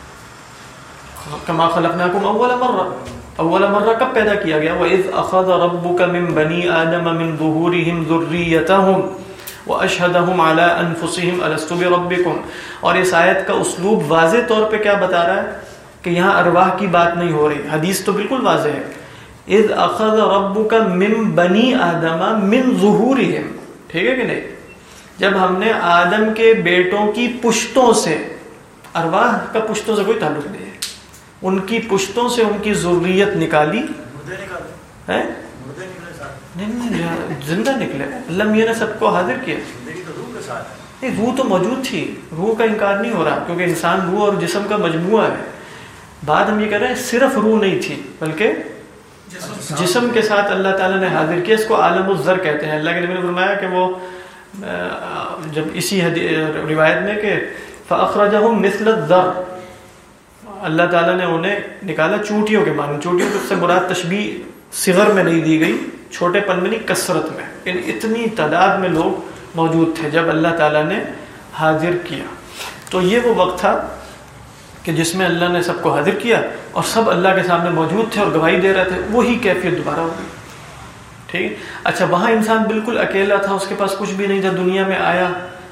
کما خلقناکم اول مرہ اول مرہ کب پیدا کیا گیا؟ وَإِذْ أَخَذَ رَبُّكَ مِن بَنِي آدَمَ مِن ظُهُورِهِمْ ذُرِّيَّتَهُمْ وَأَشْهَدَهُمْ عَلَىٰ أَنفُسِهِمْ أَلَسْتُ بِرَبِّكُمْ. اور اس آیت کا اسلوب واضح طور پہ کیا بتا رہا ہے؟ کہ یہاں ارواح کی بات نہیں ہو رہی. حدیث تو بالکل واضح ہے. اذ اخذ ربك من بني آدم من ظهورهم. ٹھیک ہے کہ نہیں؟ جب ہم نے آدم کے بیٹوں کی پشتوں سے ارواح کا پشتوں سے کوئی تعلق نہیں ہے۔ ان کی پشتوں سے ان کی ضروریت نکالی۔ زندہ نکلے۔ اللہ میاں نے سب کو حاضر کیا۔ نہیں روح تو موجود تھی۔ روح کا انکار نہیں ہو رہا کیونکہ انسان روح اور جسم کا مجموعہ ہے۔ بعد ہم یہ کہہ رہے ہیں صرف روح نہیں تھی بلکہ جسم کے ساتھ۔ اللہ تعالیٰ نے حاضر کیا۔ اس کو عالم الزر کہتے ہیں۔ اللہ کے نبی نے فرمایا کہ وہ جب اسی روایت میں کہ فَأَخْرَجَهُمْ مِثْلَ الذَّرْ۔ اللہ تعالیٰ نے انہیں نکالا چوٹیوں کے معنی چوٹیوں سے مراد تشبیح صغر میں نہیں دی گئی، چھوٹے پن میں نہیں، کثرت میں۔ یعنی اتنی تعداد میں لوگ موجود تھے جب اللہ تعالیٰ نے حاضر کیا۔ تو یہ وہ وقت تھا کہ جس میں اللہ نے سب کو حاضر کیا اور سب اللہ کے سامنے موجود تھے اور گواہی دے رہے تھے، وہی کیفیت دوبارہ ہو گئی۔ ٹھیک؟ اچھا وہاں انسان بالکل اکیلا تھا اس کے پاس کچھ بھی نہیں تھا دنیا میں آیا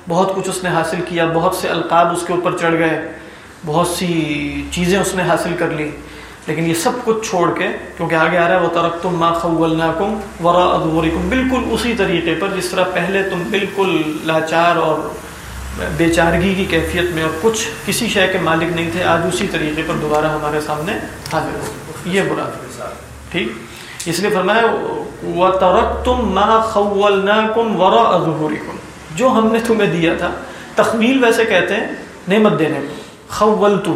بہت کچھ اس نے حاصل کیا بہت سے القاب اس کے اوپر چڑھ گئے بہت سی چیزیں اس نے حاصل کر لی۔ لیکن یہ سب کچھ چھوڑ کے کیونکہ آگے آ رہا ہے وہ ترق تم ماں خولناکم ورا ادغورکم بالکل اسی طریقے پر جس طرح پہلے تم بالکل لاچار اور بے چارگی کی کیفیت میں اور کچھ کسی شے کے مالک نہیں تھے آج اسی طریقے پر دوبارہ ہمارے سامنے حاضر ہو۔ یہ برا ٹھیک؟ اس لیے فرمایا، وَتَرَكْتُمْ مَا خَوَّلْنَاكُمْ وَرَاءَ ظُهُورِكُمْ۔ جو ہم نے تمہیں دیا تھا تخویل ویسے کہتے ہیں نعمت دینے کو۔ خولته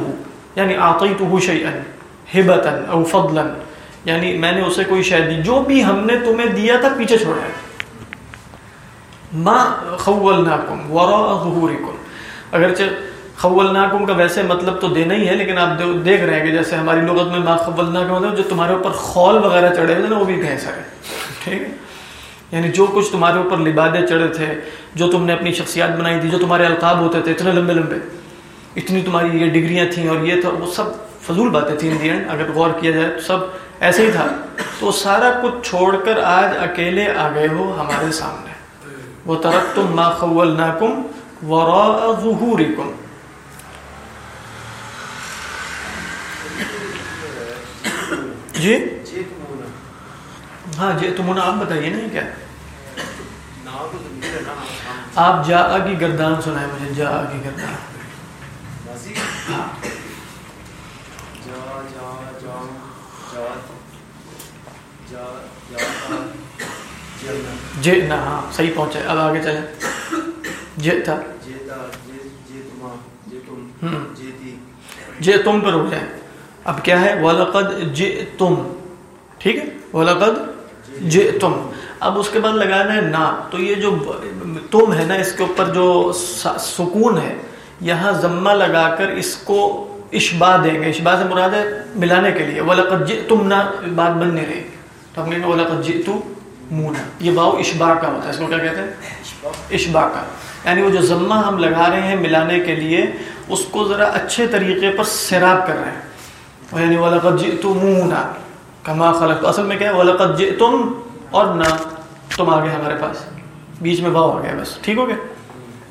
یعنی اعطیته شیئا، ہبتا او فضلا۔ یعنی میں نے اسے کوئی شے دی، جو بھی ہم نے تمہیں دیا تھا، پیچھے چھوڑا ہے۔ ما خولناکم وراء ظهورکم اگرچہ خولناکم کا ویسے مطلب تو دینا ہی ہے، لیکن آپ دیکھ رہے ہیں کہ جیسے ہماری لغت میں ما خولنا کا مطلب جو تمہارے اوپر خول وغیرہ چڑھے ہوئے نا وہ بھی گھیسا ہے ٹھیک ہے؟ یعنی جو کچھ تمہارے اوپر لبادے چڑھے تھے، جو تم نے اپنی شخصیات بنائی تھی، جو تمہارے القاب ہوتے تھے، اتنے لمبے لمبے۔ اتنی تمہاری یہ ڈگریاں تھیں اور یہ تھا، وہ سب فضول باتیں تھیں دی اگر غور کیا جائے تو سب ایسے ہی تھا۔ تو سارا کچھ چھوڑ کر آج اکیلے آ گئے ہو ہمارے سامنے۔ وہ ترق تم ما خول ناکم ورا ظہورکم جی؟ ہاں جی تم آپ بتائیے نا کیا؟ آپ جا کی گردان سنائے مجھے جا کی گردان۔ جے نہ ہاں صحیح پہنچے اب آگے چلیں۔ جے تھا جے تم پر رک جائیں۔ اب کیا ہے؟ وَلَقَدْ جِئْتُمْ۔ ٹھیک ہے؟ وَلَقَدْ جِئْتُمْ۔ اب اس کے بعد لگانا ہے نا۔ تو یہ جو تم ہے نا، اس کے اوپر جو سکون ہے، یہاں ضمہ لگا کر اس کو اشبا دیں گے۔ اشبا سے مراد ہے ملانے کے لیے۔ وَلَقَدْ جِئْتُمْ نہ بات بن نہیں رہی۔ تو ہم کہیں گے وَلَقَدْ جِئْتُمْ یہ واؤ اشبا کا ہوتا ہے۔ اس کو کیا کہتے ہیں؟ اشبا کا۔ یعنی وہ جو ضمہ ہم لگا رہے ہیں ملانے کے لیے، اس کو ذرا اچھے طریقے پر سیراب کر رہے ہیں۔ یعنی وَلَقَدْ جِئْتُمُونَا کما خلق تو اصل میں کیا ہے؟ وَلَقَدْ جِئْتُمْ اور نہ تم آگے ہمارے پاس۔ بیچ میں واؤ آ گیا بس۔ ٹھیک ہو گیا؟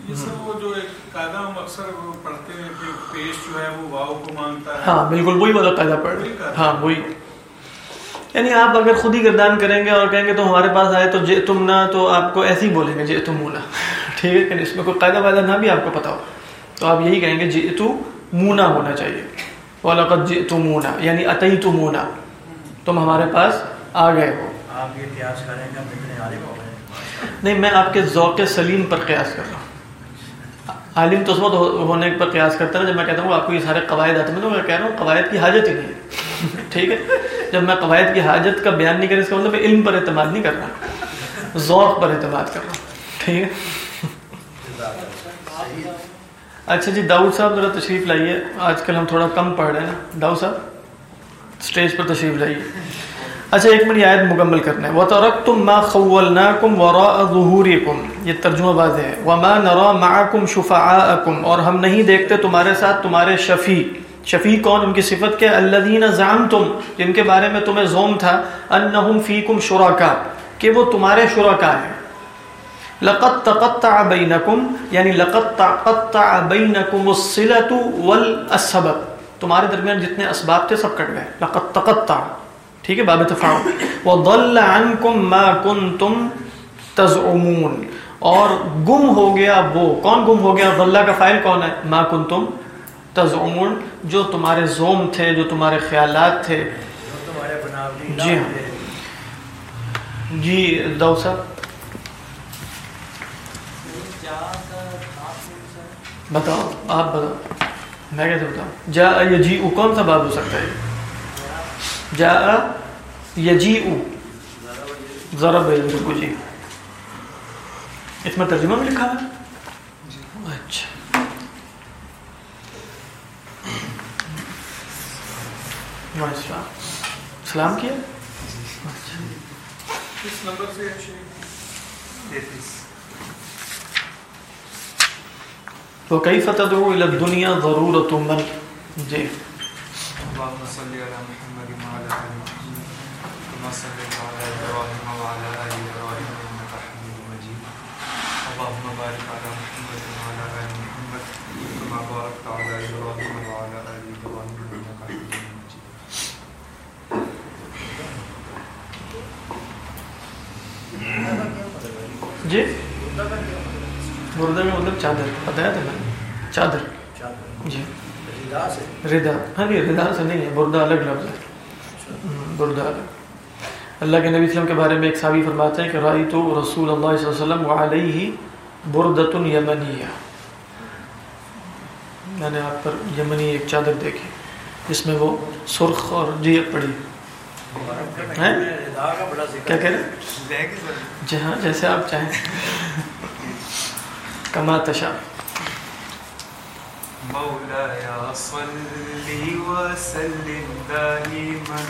یہ سب وہ جو ایک قاعدہ ہم اکثر پڑھتے ہیں کہ پیش جو ہے وہ واؤ کو مانگتا ہے۔ ہاں بالکل وہی والا قاعدہ پڑھ رہے۔ ہاں وہی۔ یعنی آپ اگر خود ہی گردان کریں گے اور کہیں گے تو ہمارے پاس آئے تو جے تم نہ تو آپ کو ایسے ہی بولیں گے جے تم مونا ٹھیک ہے اس میں کوئی قاعدہ وائدہ نہ بھی آپ کو پتا ہو۔ تو آپ یہی کہیں گے جے تو مونا ہونا چاہیے۔ وَلَقَدْ جِئْتُمُونَا یعنی أَتَيْتُمُونَا تم ہمارے پاس آ گئے ہو۔ آپ یہ قیاس کریں گے ہم اتنے عالم ہو گئے نہیں میں آپ کے ذوق سلیم پر قیاس کر رہا ہوں۔ عالم تو اس وقت ہو- ہونے پر قیاس کرتا ہے جب میں کہتا ہوں آپ کو یہ سارے قواعد آتے ہیں میں تو میں کہہ رہا ہوں قواعد کی حاجت ہی نہیں ہے۔ ٹھیک ہے؟ جب میں قواعد کی حاجت کا بیان نہیں کر رہا اس کا مطلب میں علم پر اعتماد نہیں کر رہا۔ ذوق پر اعتماد کر رہا ہوں۔ ٹھیک ہے؟ اچھا جی داؤد صاحب ذرا تشریف لائیے۔ آج کل ہم تھوڑا کم پڑھ رہے ہیں۔ نا داؤد صاحب اسٹیج پر تشریف لائیے۔ اچھا ایک منٹ آیت مکمل کرنا ہے۔ وَتَرَكْتُمْ مَا خَوَّلْنَاكُمْ وَرَاءَ ظُهُورِكُمْ۔ یہ ترجمہ واضح ہے۔ وَمَا نَرَى مَعَكُمْ شُفَعَاءَكُمْ۔ اور ہم نہیں دیکھتے تمہارے ساتھ تمہارے شفیع۔ شفیع کون؟ ان کی صفت کے الَّذِينَ زَعَمْتُمْ، جن کے بارے میں تمہیں زوم تھا، أَنَّهُمْ فِيكُمْ شُرَكَا کہ وہ تمہارے شرکا ہیں۔ لقد تقطع بینکم یعنی لقد تقطع بینکم الصلة والسبب تمہارے درمیان جتنے اسباب تھے سب کٹ گئے. لقد تقطع. ٹھیک ہے؟ باب تفاعل وضل عنکم ما کنتم تزعمون. اور گم ہو گیا وہ. کون گم ہو گیا؟ ضلع کا فائل کون ہے؟ ما کنتم تزعمون. جو تمہارے زوم تھے جو تمہارے خیالات تھے. جو تمہارے بناوٹی جی ہاں۔ جی دو صاحب جا کا آپ کون سا ہے؟ بتاؤ، آپ بتاؤ۔ میں کیسے بتاؤں؟ جا یجی او کون سا باب ہو سکتا ہے؟ جا یجی ضرب بالکل جی۔ اس میں ترجمہ بھی لکھا ہے؟ اچھا۔ السلام۔ سلام کیا؟ اچھا۔ کس نمبر سے وكيف تدعو الى الدنيا ضروره من؟ جی۔ اللهم صل على محمد وعلى ال محمد كما صليت على ابراهيم وعلى ال ابراهيم انك حميد مجيد. اللهم بارك على محمد وعلى ال محمد كما باركت على ابراهيم وعلى ال ابراهيم انك حميد مجيد. جی۔ مردہ میں مطلب چادر بتایا تھا میں نے چادر۔ جی۔ رضا سے ردا۔ ہاں جی ردا سے نہیں ہے بردہ الگ لفظ ہے۔ ہم، بردہ الگ۔ اللہ کے نبی وسلم کے بارے میں ایک صحابی فرماتا ہے کہ رائی تو رسول اللہ صلی اللہ علیہ وسلم وعلیہ بردت یمنیہ۔ میں نے آپ پر یمنی ایک چادر دیکھی جس میں وہ سرخ اور جی پڑی۔ کیا کہہ رہے ہیں؟ لے جیسے آپ چاہیں۔ کما تشا مولاي صل وسلم دائما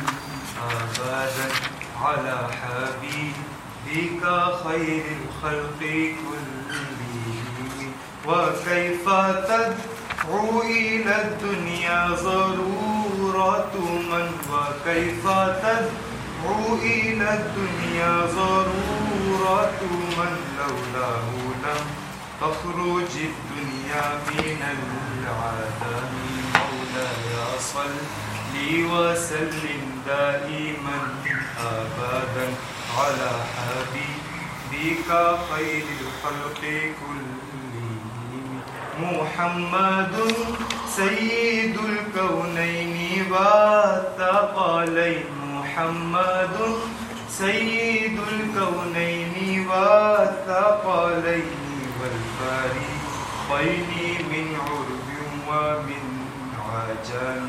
ابدا على حبيبك خير الخلق كلهم. وكيف تدعو الى الدنيا ضروره من؟ وكيف تدعو الى الدنيا ضروره من؟ لولاه لم تخرج الدنيا من العدم مولاي صل وسلم دائما ابدا على حبيبك خير الخلق كلهم محمد سيد الكونين والثقلين محمد سيد الكونين والثقلين والفريقين من عرب ومن عجم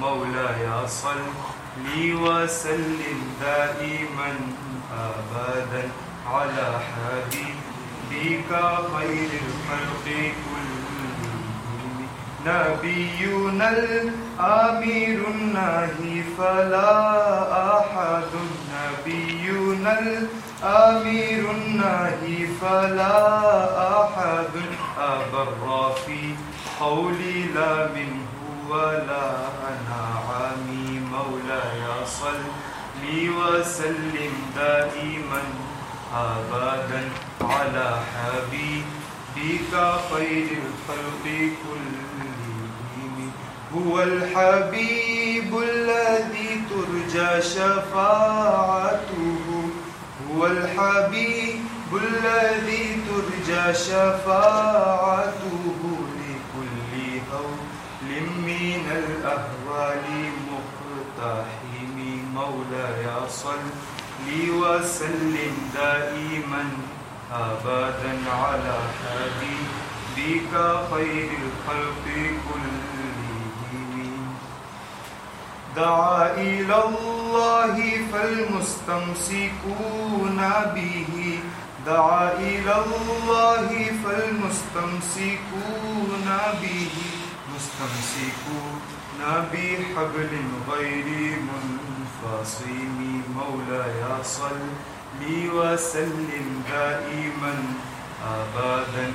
مولاي صل لي وسلم دائما ابدا على حبيبك خير الخلق كلهم. نبينا الامير الناهي فلا احد نبينا الامير الناهي فلا احد ابر في قولي لا منه ولا نعمي مولاي صل لي وسلم دائما ابدا على حبيبك خير الخلق كلهم. هو الحبيب الذي ترجى شفاعته. هو الحبيب الذي ترجى شفاعته. من الأهوال مقتحم مولاي صل لي وسلم دائما أبدا على حبيبك خير الخلق كلهم. دعا إلى الله فالمستمسكون به. دعا إلى الله فالمستمسكون به. مستمسكون بحبل غير منفصم مولاي صل لي وسلم دائما أبدا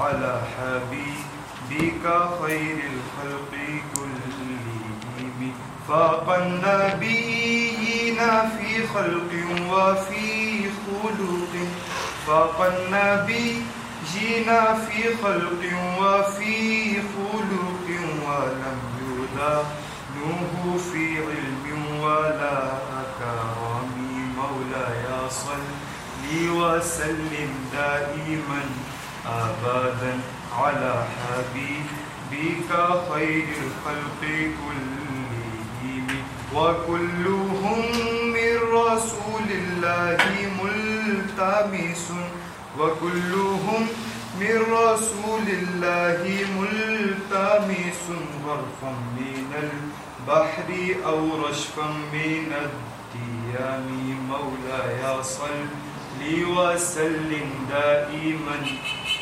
على حبيبك خير الخلق كلهم. فاق النبيين في خلق وفي خلق. فاق النبيين في خلق وفي خلق. ولم يدانوه في علم ولا كرم مولاي صل لي وسلم دائما ابدا على حبيبك خير الخلق كلهم. وكلهم من رسول الله ملتمس. وكلهم من رسول الله ملتمس غرفا من البحر أو رشفا من الديام مولاي صل لي وسلم دائما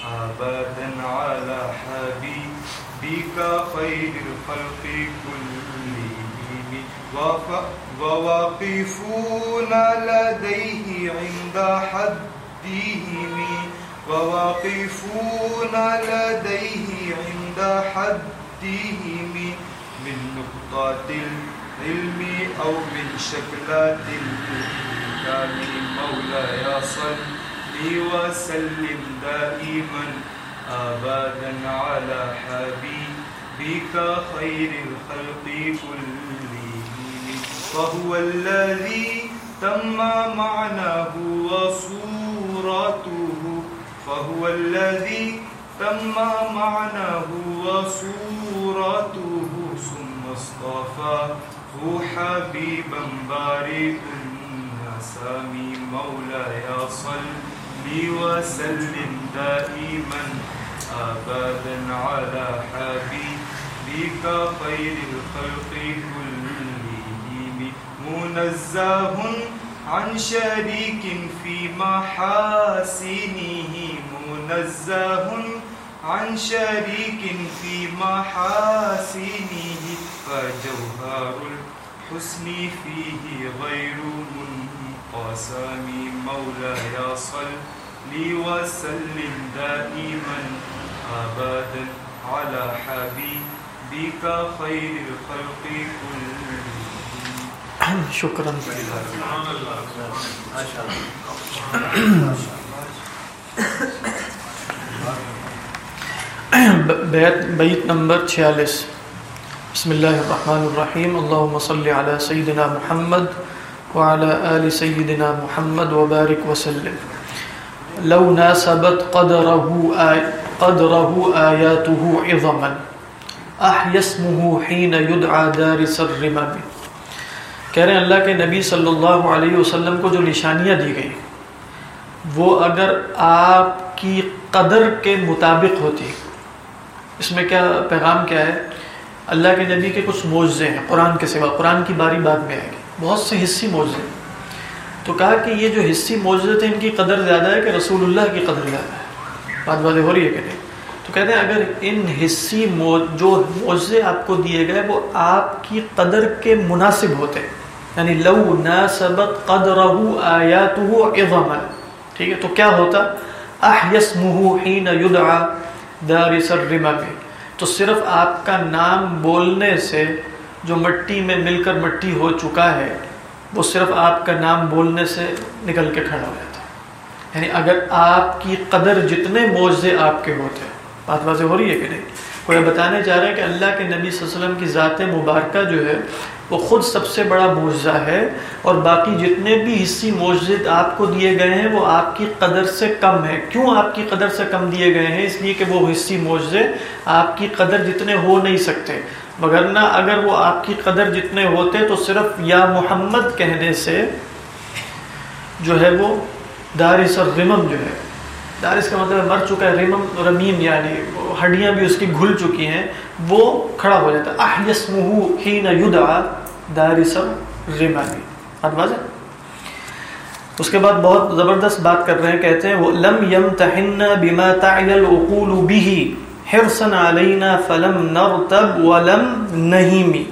أبدا على حبيبك خير الخلق كلهم. وواقفون لديه عند حدهم. وواقفون لديه عند حدهم من نقطة العلم أو من شكلات الإحكام مولاي صل لي وسلم دائما أبدا على حبيبك خير الخلق كلهم. وهو الذي تم معناه وصورته. فهو الذي تم معناه وصورته ثم اصطفاه حبيبا بارئ النسام مولاي صل وسلم دائما ابدا على حبيبك خير الخلق كلهم. منزه عن شريك في محاسنه. منزه عن شريك في محاسنه فجوهر الحسن فيه غير منقسم. مولاي صل لي وسلم دائما ابدا على حبيبك خير الخلق كلهم. شکرا سبحان اللہ بیت بیت نمبر چھیالیس۔ بسم اللہ الرحمن الرحیم۔ اللہم صلی علی سیدنا محمد وعلى آل سيدنا محمد وبارك وسلم۔ لو ناسبت قدره آي قدره آياته عظما۔ أحيا اسمه حين يدعى دارس الرمم کہہ رہے ہیں اللہ کے نبی صلی اللہ علیہ وسلم کو جو نشانیاں دی گئی وہ اگر آپ کی قدر کے مطابق ہوتی اس میں کیا پیغام کیا ہے؟ اللہ کے نبی کے کچھ معجزے ہیں، قرآن کے سوا، قرآن کی باری بعد میں آئے گی۔ بہت سے حصی معجزے تو کہا کہ یہ جو حصی معجزے تھے، ان کی قدر زیادہ ہے کہ رسول اللہ کی قدر زیادہ ہے؟ بات باتیں ہو رہی ہے کہ نہیں؟ تو کہتے ہیں اگر ان حصی جو معجزے آپ کو دیے گئے، وہ آپ کی قدر کے مناسب ہوتے۔ یعنی لو ناسبت قدرہ آیاتہ عظما۔ ٹھیک ہے؟ تو کیا ہوتا؟ احیسمہ حین یدعا دارس الرمم تو صرف آپ کا نام بولنے سے جو مٹی میں مل کر مٹی ہو چکا ہے، وہ صرف آپ کا نام بولنے سے نکل کے کھڑا ہو جاتا ہے۔ یعنی اگر آپ کی قدر جتنے معجزے آپ کے ہوتے بات واضح ہو رہی ہے کہ نہیں؟ کوئی بتانے جا رہا ہے کہ اللہ کے نبی صلی اللہ علیہ وسلم کی ذات مبارکہ جو ہے وہ خود سب سے بڑا معجزہ ہے اور باقی جتنے بھی حصی معجزے آپ کو دیے گئے ہیں وہ آپ کی قدر سے کم ہے کیوں آپ کی قدر سے کم دیے گئے ہیں؟ اس لیے کہ وہ حصی معجزے آپ کی قدر جتنے ہو نہیں سکتے۔ مگر نہ اگر وہ آپ کی قدر جتنے ہوتے تو صرف یا محمد کہنے سے جو ہے وہ دارس اور رمم جو ہے دارس کا مطلب مر چکا ہے رمم رمیم یعنی ہڈیاں بھی اس کی گھل چکی ہیں، وہ کھڑا ہو جاتا ہے۔ احیسمہ حین یدعا دارس الرمم بات واضح اس کے بعد بہت زبردست بات کر رہے ہیں، کہتے ہیں، وہ لم یمتحن بما تعی العقول به حرصا علینا فلم نرتب ولم نہیمی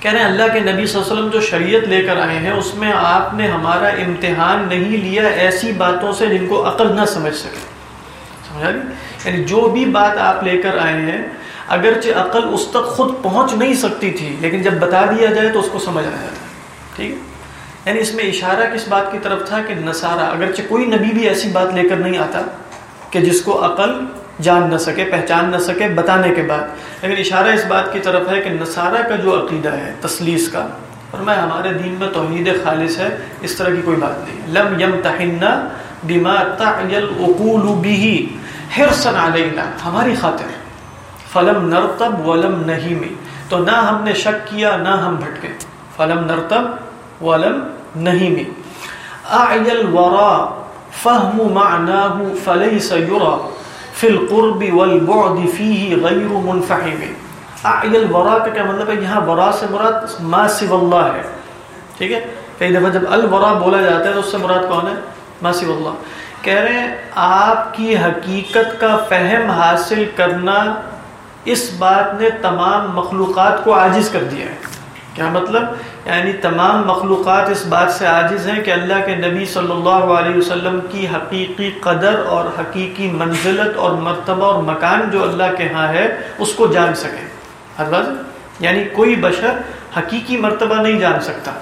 کہہ رہے ہیں اللہ کے نبی صلی اللہ علیہ وسلم جو شریعت لے کر آئے ہیں، اس میں آپ نے ہمارا امتحان نہیں لیا ایسی باتوں سے جن کو عقل نہ سمجھ سکے۔ سمجھا گئی یعنی جو بھی بات آپ لے کر آئے ہیں، اگرچہ عقل اس تک خود پہنچ نہیں سکتی تھی، لیکن جب بتا دیا جائے تو اس کو سمجھ آ جاتا ٹھیک ہے؟ یعنی اس میں اشارہ کس بات کی طرف تھا کہ نصارہ، اگرچہ کوئی نبی بھی ایسی بات لے کر نہیں آتا کہ جس کو عقل جان نہ سکے، پہچان نہ سکے، بتانے کے بعد۔ لیکن اشارہ اس بات کی طرف ہے کہ نصارہ کا جو عقیدہ ہے، تسلیس کا اور میں ہمارے دین میں توحید خالص ہے، اس طرح کی کوئی بات نہیں۔ لم یمتحنا بما تعی العقول به حرصا علینا، ہماری خاطر۔ فلم نرتب ولم نہیم، تو نہ ہم نے شک کیا، نہ ہم بھٹکے۔ فلم نرتب ولم نہیم۔ اعی الورا فهم معناه فليس يرى فی القرب والبعد فیہ غیر منفحم۔ اعی الورا کا کیا مطلب ہے؟ یہاں ورا سے مراد ما سو اللہ ہے۔ ٹھیک ہے؟ کئی دفعہ جب الورا بولا جاتا ہے تو اس سے مراد کون ہے؟ ما سو اللہ کہہ رہے ہیں، آپ کی حقیقت کا فہم حاصل کرنا اس بات نے تمام مخلوقات کو عاجز کر دیا ہے۔ کیا مطلب؟ یعنی تمام مخلوقات اس بات سے عاجز ہیں کہ اللہ کے نبی صلی اللہ علیہ وسلم کی حقیقی قدر اور حقیقی منزلت اور مرتبہ اور مکان جو اللہ کے ہاں ہے، اس کو جان سکیں۔ حد یعنی کوئی بشر حقیقی مرتبہ نہیں جان سکتا۔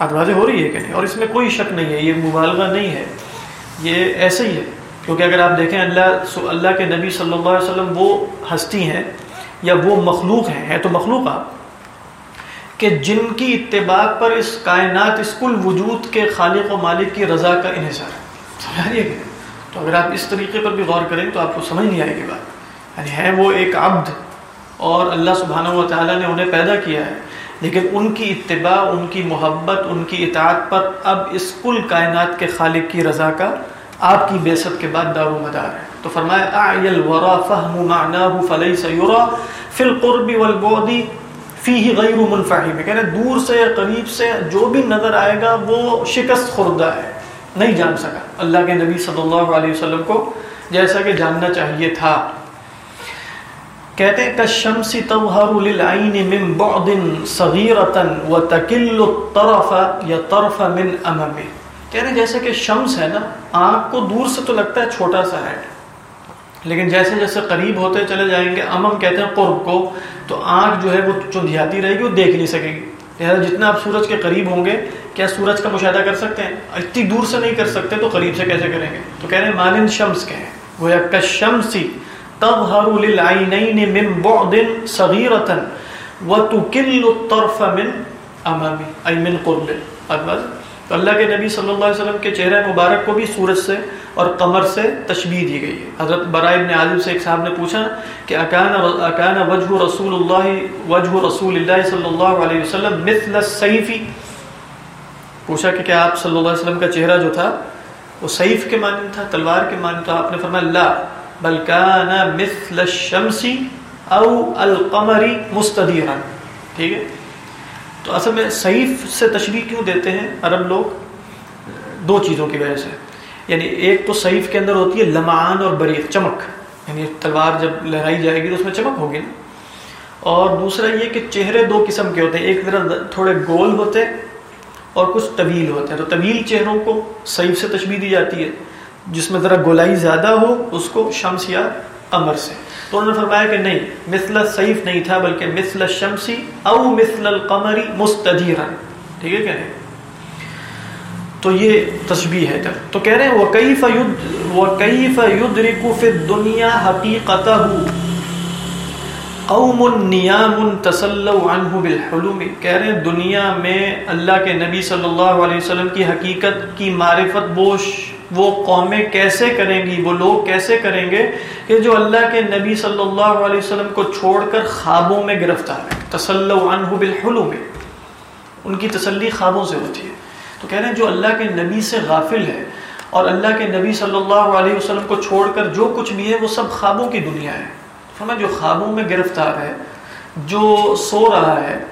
حد واضح ہو رہی ہے کہ نہیں؟ اور اس میں کوئی شک نہیں ہے، یہ مبالغہ نہیں ہے۔ یہ ایسے ہی ہے۔ کیونکہ اگر آپ دیکھیں، اللہ اللہ کے نبی صلی اللہ علیہ وسلم وہ ہستی ہیں یا وہ مخلوق ہیں ہے تو مخلوق آپ کہ جن کی اتباع پر اس کائنات، اس کل وجود کے خالق و مالک کی رضا کا انحصار ہے۔ تو اگر آپ اس طریقے پر بھی غور کریں تو آپ کو سمجھ نہیں آئے گی بات۔ یعنی ہے وہ ایک عبد اور اللہ سبحانہ و تعالیٰ نے انہیں پیدا کیا ہے، لیکن ان کی اتباع، ان کی محبت، ان کی اطاعت پر اب اس کل کائنات کے خالق کی رضا کا آپ کی بیست کے بعد دار و مدار ہے۔ تو فرمایا اعی الورا فهم معناه فليس يرى في القرب والبعد فيه غیر منفحم کہہ رہے دور سے، قریب سے جو بھی نظر آئے گا، وہ شکست خوردہ ہے۔ نہیں جان سکا۔ اللہ کے نبی صلی اللہ علیہ وسلم کو جیسا کہ جاننا چاہیے تھا۔ کہتے ہیں کشمس تظہر للعین من بعد صغیرتا وتکل الطرف یا طرف من امم کہہ رہے جیسے کہ شمس ہے نا، آنکھ کو دور سے تو لگتا ہے چھوٹا سا ہے۔ لیکن جیسے جیسے قریب ہوتے چلے جائیں گے امم کہتے ہیں قرب کو، تو آنکھ جو ہے وہ چندھیاتی رہے گی، وہ دیکھ نہیں سکے گی۔ لہٰذا جتنا آپ سورج کے قریب ہوں گے، کیا سورج کا مشاہدہ کر سکتے ہیں؟ اتنی دور سے نہیں کر سکتے، تو قریب سے کیسے کریں گے؟ تو کہہ رہے ہیں مانند شمس کے ہیں۔ گویا کشمسی تظہر للعینین من بعد صغیرتا وتکل الطرف من امامی، ای من قرب۔ تو اللہ کے نبی صلی اللہ علیہ وسلم کے چہرہ مبارک کو بھی سورج سے اور قمر سے تشبیح دی گئی ہے۔ حضرت برائے ابن عازم سے ایک صاحب نے پوچھا کہ اکان اکان وجہ رسول اللہ وجہ رسول اللہ صلی اللہ علیہ وسلم مثل السیفی پوچھا کہ کیا آپ صلی اللہ علیہ وسلم کا چہرہ جو تھا، وہ سیف کے معنی تھا، تلوار کے معنی تھا؟ آپ نے فرمایا، لا، بل کان مثل الشمس او القمر مستدیرا۔ ٹھیک ہے؟ تو اصل میں سیف سے تشریح کیوں دیتے ہیں عرب لوگ؟ دو چیزوں کی وجہ سے۔ یعنی ایک تو سیف کے اندر ہوتی ہے لمعان اور بریق، چمک۔ یعنی تلوار جب لہرائی جائے گی تو اس میں چمک ہوگی نا۔ اور دوسرا یہ کہ چہرے دو قسم کے ہوتے ہیں، ایک طرح تھوڑے گول ہوتے ہیں اور کچھ طویل ہوتے ہیں۔ تو طویل چہروں کو سیف سے تشبیح دی جاتی ہے، جس میں ذرا گولائی زیادہ ہو، اس کو شمس یا امر سے۔ تو انہوں نے فرمایا کہ نہیں، مثل سیف نہیں تھا بلکہ مثل شمسی او مثل القمری مستدیرا ٹھیک ہے کہہ رہے ہیں تو یہ تشبیح ہے۔ ادھر تو کہہ رہے ہیں، وَكَيْفَ يُدْ، وَكَيْفَ يُدْرِكُ فِي الدُّنْيَا حَقِيقَتَهُ؟ قوم نیام تسلو عنہ بالحلوم۔ کہہ رہے ہیں، دنیا میں اللہ کے نبی صلی اللہ علیہ وسلم کی حقیقت کی معرفت، بوش وہ قومیں کیسے کریں گی، وہ لوگ کیسے کریں گے کہ جو اللہ کے نبی صلی اللہ علیہ وسلم کو چھوڑ کر خوابوں میں گرفتار ہیں۔ تسلو عنہ بالحلوم ان کی تسلی خوابوں سے ہوتی ہے۔ تو کہہ رہے ہیں جو اللہ کے نبی سے غافل ہے اور اللہ کے نبی صلی اللہ علیہ وسلم کو چھوڑ کر جو کچھ بھی ہے وہ سب خوابوں کی دنیا ہے۔ فرمایا جو خوابوں میں گرفتار ہے، جو سو رہا ہے،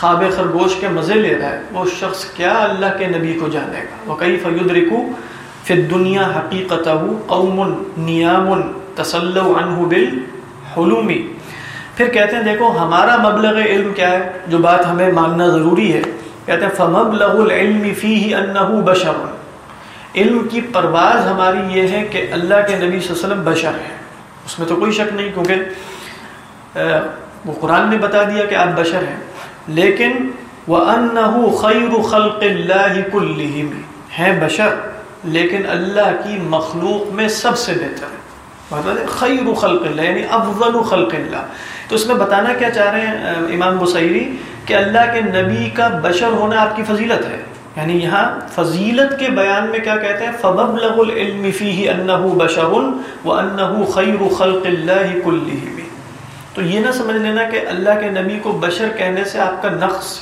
خواب خرگوش کے مزے لے رہا ہے، وہ شخص کیا اللہ کے نبی کو جانے گا؟ وہ کئی فید رکو پھر دنیا حقیقت قوم نیام تسلو عنہ بالحلومی پھر کہتے ہیں، دیکھو، ہمارا مبلغ علم کیا ہے؟ جو بات ہمیں ماننا ضروری ہے، کہتے ہیں، فمبلغ العلم فیہ انہو بشر. علم کی پرواز ہماری یہ ہے کہ اللہ کے نبی صلی اللہ علیہ وسلم بشر ہیں۔ اس میں تو کوئی شک نہیں، کیونکہ وہ قرآن نے بتا دیا کہ آپ بشر ہیں۔ لیکن، وَأَنَّهُ خَيْرُ لیکن اللہ کی مخلوق میں سب سے بہتر مطلب ہے۔ خیر خلق اللہ یعنی افضل خلق اللہ۔ تو اس میں بتانا کیا چاہ رہے ہیں امام بصیری، کہ اللہ کے نبی کا بشر ہونا آپ کی فضیلت ہے۔ یعنی یہاں فضیلت کے بیان میں کیا کہتے ہیں؟ فَمَبْلَغُ الْعِلْمِ فِيهِ أَنَّهُ بَشَرٌ وَأَنَّهُ خَيْرُ خَلْقِ اللَّهِ كُلِّهِمِ تو یہ نہ سمجھ لینا کہ اللہ کے نبی کو بشر کہنے سے آپ کا نقص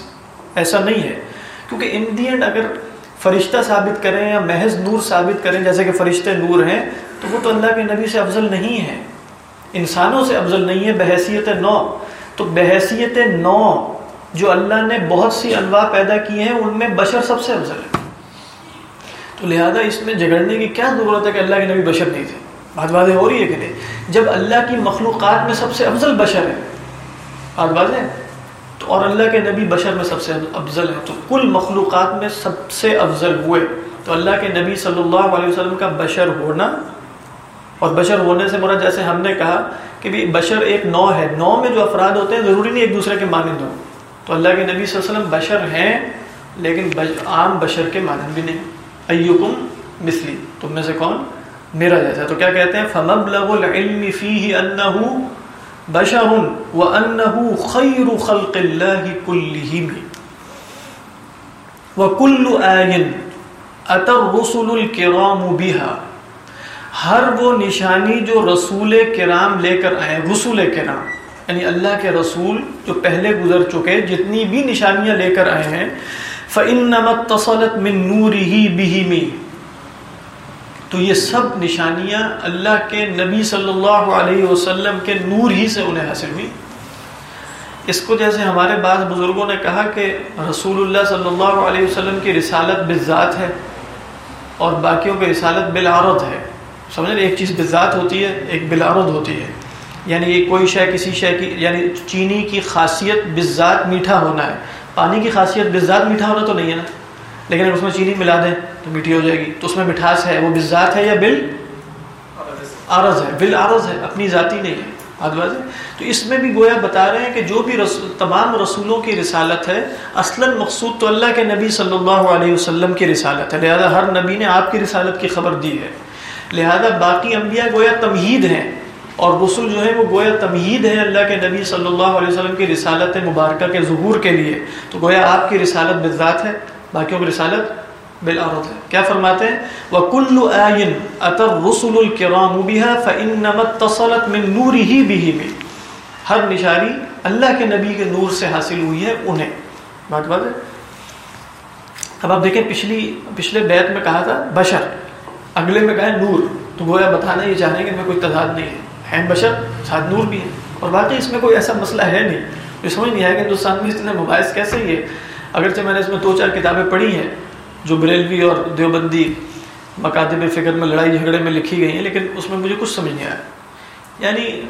ایسا نہیں ہے۔ کیونکہ ان دی اینڈ اگر فرشتہ ثابت کریں یا محض نور ثابت کریں، جیسے کہ فرشتے نور ہیں، تو وہ تو اللہ کے نبی سے افضل نہیں ہے انسانوں سے افضل نہیں ہے بحیثیت نو۔ تو بحیثیت نو جو اللہ نے بہت سی انواع پیدا کی ہیں، ان میں بشر سب سے افضل ہے تو لہذا اس میں جگڑنے کی کیا ضرورت ہے کہ اللہ کے نبی بشر نہیں تھے؟ بات باتیں ہو رہی ہے کہ نہیں؟ جب اللہ کی مخلوقات میں سب سے افضل بشر ہے بات بات ہے؟ تو اور اللہ کے نبی بشر میں سب سے افضل ہے تو کل مخلوقات میں سب سے افضل ہوئے تو اللہ کے نبی صلی اللہ علیہ وسلم کا بشر ہونا اور بشر ہونے سے مراد جیسے ہم نے کہا کہ بھی بشر ایک نو ہے۔ نو میں جو افراد ہوتے ہیں ضروری نہیں ایک دوسرے کے مانند ہوں تو اللہ کے نبی صلی اللہ علیہ وسلم بشر ہیں لیکن عام بشر کے مانند بھی نہیں۔ ایکم مثلی، تم میں سے کون؟ میرا جیسا۔ تو کیا کہتے ہیں؟ فَمَبْلَغُ الْعِلْمِ فِيهِ أَنَّهُ بَشَرٌ وَأَنَّهُ خَيْرُ خَلْقِ اللَّهِ كُلِّهِمِ. وَكُلُّ آيٍ أَتَى الرُّسُلُ الْكِرَامُ بِهَا. ہر وہ نشانی جو رسول کرام لے کر آئے، رسول کرام یعنی اللہ کے رسول جو پہلے گزر چکے، جتنی بھی نشانیاں لے کر آئے ہیں، فَإِنَّمَا اتصلت مِن نُورِهِ بِهِ تو یہ سب نشانیاں اللہ کے نبی صلی اللہ علیہ وسلم کے نور ہی سے انہیں حاصل ہوئی۔ اس کو جیسے ہمارے بعض بزرگوں نے کہا کہ رسول اللہ صلی اللہ علیہ وسلم کی رسالت بالذات ہے اور باقیوں کی رسالت بالعرض ہے۔ سمجھیں ایک چیز بالذات ہوتی ہے، ایک بالعرض ہوتی ہے۔ یعنی یہ کوئی شے، کسی شے کی یعنی چینی کی خاصیت بالذات میٹھا ہونا ہے۔ پانی کی خاصیت بالذات میٹھا ہونا تو نہیں ہے نا۔ لیکن اگر اس میں چینی ملا دیں تو میٹھی ہو جائے گی۔ تو اس میں مٹھاس ہے، وہ بالذات ہے یا بل عرض ہے۔ بل عرض ہے، اپنی ذاتی نہیں ہے۔ آدواز ہے؟ تو اس میں بھی گویا بتا رہے ہیں کہ جو بھی رسول تمام رسولوں کی رسالت ہے، اصلا مقصود تو اللہ کے نبی صلی اللہ علیہ وسلم کی رسالت ہے۔ لہذا ہر نبی نے آپ کی رسالت کی خبر دی ہے۔ لہذا باقی انبیاء گویا تمہید ہیں۔ اور رسول جو ہے وہ گویا تمہید ہے اللہ کے نبی صلی اللہ علیہ وسلم کی رسالت مبارکہ کے ظہور کے لیے۔ تو گویا آپ کی رسالت بالذات ہے۔ باقیوں کی رسالت بالعرض ہے۔ کیا فرماتے ہیں؟ وَكُلُّ آئِن أَتَى الرُّسُلُ الْكِرَامُ بِهَا فَإِنَّمَا اتصلت مِن نُورِهِ بِهِ میں ہر نشانی اللہ کے نبی کے نور سے حاصل ہوئی ہے انہیں۔ بات بات ہے۔ اب آپ دیکھیں پچھلی پچھلے بیت میں کہا تھا بشر۔ اگلے میں کہا ہے نور۔ تو گویا بتانا یہ چاہ رہے ہیں کہ ان میں کوئی تضاد نہیں ہے۔ ہیں بشر، ساتھ نور بھی ہے اور باقی اس میں کوئی ایسا مسئلہ ہے نہیں۔ یہ سمجھ نہیں آیا کہ ہندوستان میں اتنے مباحث کیسے ہی ہے اگرچہ میں نے اس میں دو چار کتابیں پڑھی ہیں جو بریلوی اور دیوبندی مکاتب فکر میں لڑائی جھگڑے میں لکھی گئی ہیں، لیکن اس میں مجھے کچھ سمجھ نہیں آیا۔ یعنی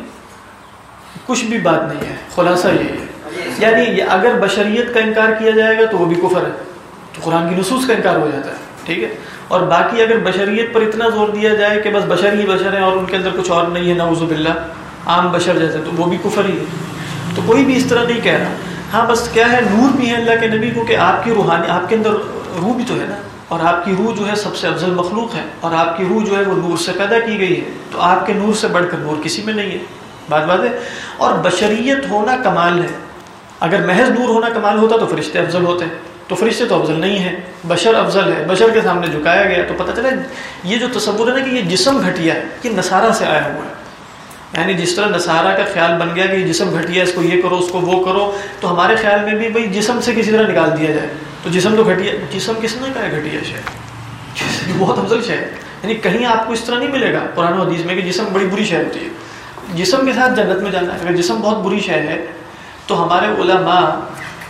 کچھ بھی بات نہیں ہے، خلاصہ یہ ہے۔ یعنی اگر بشریت کا انکار کیا جائے گا تو وہ بھی کفر ہے۔ تو قرآن کی نصوص کا انکار ہو جاتا ہے، ٹھیک ہے؟ اور باقی اگر بشریت پر اتنا زور دیا جائے کہ بس بشر ہی بشر ہیں اور ان کے اندر کچھ اور نہیں ہے، نعوذ باللہ، عام بشر جیسے، تو وہ بھی کفر ہی ہے۔ تو کوئی بھی اس طرح نہیں کہہ رہا۔ ہاں بس کیا ہے، نور بھی ہے اللہ کے نبی کو کہ آپ کی روحانی، آپ کے اندر روح بھی تو ہے نا۔ اور آپ کی روح جو ہے سب سے افضل مخلوق ہے۔ اور آپ کی روح جو ہے وہ نور سے پیدا کی گئی ہے۔ تو آپ کے نور سے بڑھ کر نور کسی میں نہیں ہے۔ بات بات ہے۔ اور بشریت ہونا کمال ہے۔ اگر محض نور ہونا کمال ہوتا تو فرشتے افضل ہوتے۔ تو فرشتے تو افضل نہیں ہیں۔ بشر افضل ہے۔ بشر کے سامنے جھکایا گیا تو پتہ چلا، یہ جو تصور ہے نا کہ یہ جسم گھٹیا ہے، یہ نصارہ سے آیا ہوا ہے۔ یعنی جس طرح نصارہ کا خیال بن گیا کہ یہ جسم گھٹیا اس کو یہ کرو، اس کو وہ کرو، تو ہمارے خیال میں بھی بھائی جسم سے کسی طرح نکال دیا جائے۔ تو جسم تو گھٹیا، جسم کس نے کہا ہے گھٹیا شے بہت افضل شے ہے۔ یعنی کہیں آپ کو اس طرح نہیں ملے گا قرآن و حدیث میں کہ جسم بڑی بری شے ہوتی ہے۔ جسم کے ساتھ جنت میں جانا ہے، اگر جسم بہت بری شے ہے، تو ہمارے علماء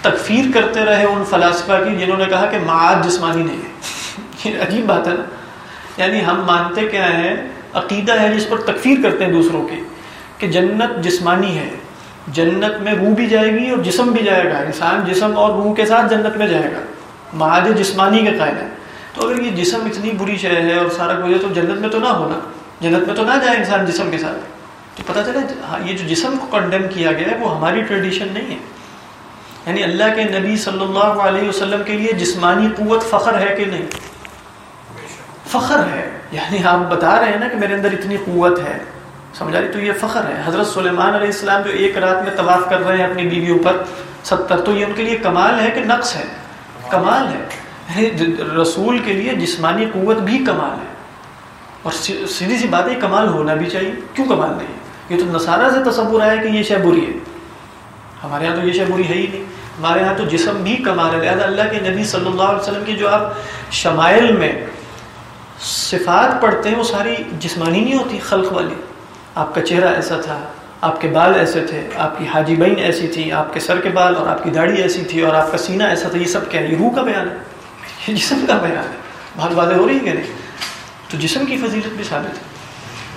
تکفیر کرتے رہے ان فلاسفہ کی جنہوں نے کہا کہ معاد جسمانی نہیں ہے۔ یہ عجیب بات ہے نا۔ یعنی ہم مانتے کیا ہیں، عقیدہ ہے جس پر تکفیر کرتے ہیں دوسروں کی کہ جنت جسمانی ہے۔ جنت میں روح بھی جائے گی اور جسم بھی جائے گا۔ انسان جسم اور روح کے ساتھ جنت میں جائے گا۔ معاد جسمانی کے قائل ہے تو اگر یہ جسم اتنی بری شے ہے اور سارا کچھ ہے تو جنت میں تو نہ ہونا۔ جنت میں تو نہ جائے انسان جسم کے ساتھ۔ تو پتہ چلا ہاں، یہ جو جسم کو کنڈیم کیا گیا ہے وہ ہماری ٹریڈیشن نہیں ہے۔ یعنی اللہ کے نبی صلی اللہ علیہ وسلم کے لیے جسمانی قوت فخر ہے کہ نہیں؟ فخر ہے۔ یعنی آپ بتا رہے ہیں نا کہ میرے اندر اتنی قوت ہے۔ سمجھا رہی تو یہ فخر ہے۔ حضرت سلیمان علیہ السلام جو ایک رات میں طواف کر رہے ہیں اپنی بیویوں پر ستر، تو یہ ان کے لیے کمال ہے کہ نقص ہے؟ کمال ہے۔ یعنی رسول کے لیے جسمانی قوت بھی کمال ہے۔ اور سیدھی سی بات ہے، کمال ہونا بھی چاہیے۔ کیوں کمال نہیں؟ یہ تو نصارہ سے تصور آیا کہ یہ شے بری ہے۔ ہمارے یہاں تو یہ شے بری ہے ہی نہیں۔ ہمارے یہاں تو جسم بھی کمال ہے۔ لہٰذا اللہ کے نبی صلی اللہ علیہ وسلم کی جو آپ شمائل میں صفات پڑھتے ہیں، وہ ساری جسمانی نہیں ہوتی، خلق والی۔ آپ کا چہرہ ایسا تھا، آپ کے بال ایسے تھے، آپ کی حاجی بہن ایسی تھی، آپ کے سر کے بال اور آپ کی داڑھی ایسی تھی اور آپ کا سینہ ایسا تھا، یہ سب کیا یہ روح کا بیان ہے۔ یہ جسم کا بیان ہے۔ بہت واضح ہو رہی ہے کہ نہیں؟ تو جسم کی فضیلت بھی ثابت ہے۔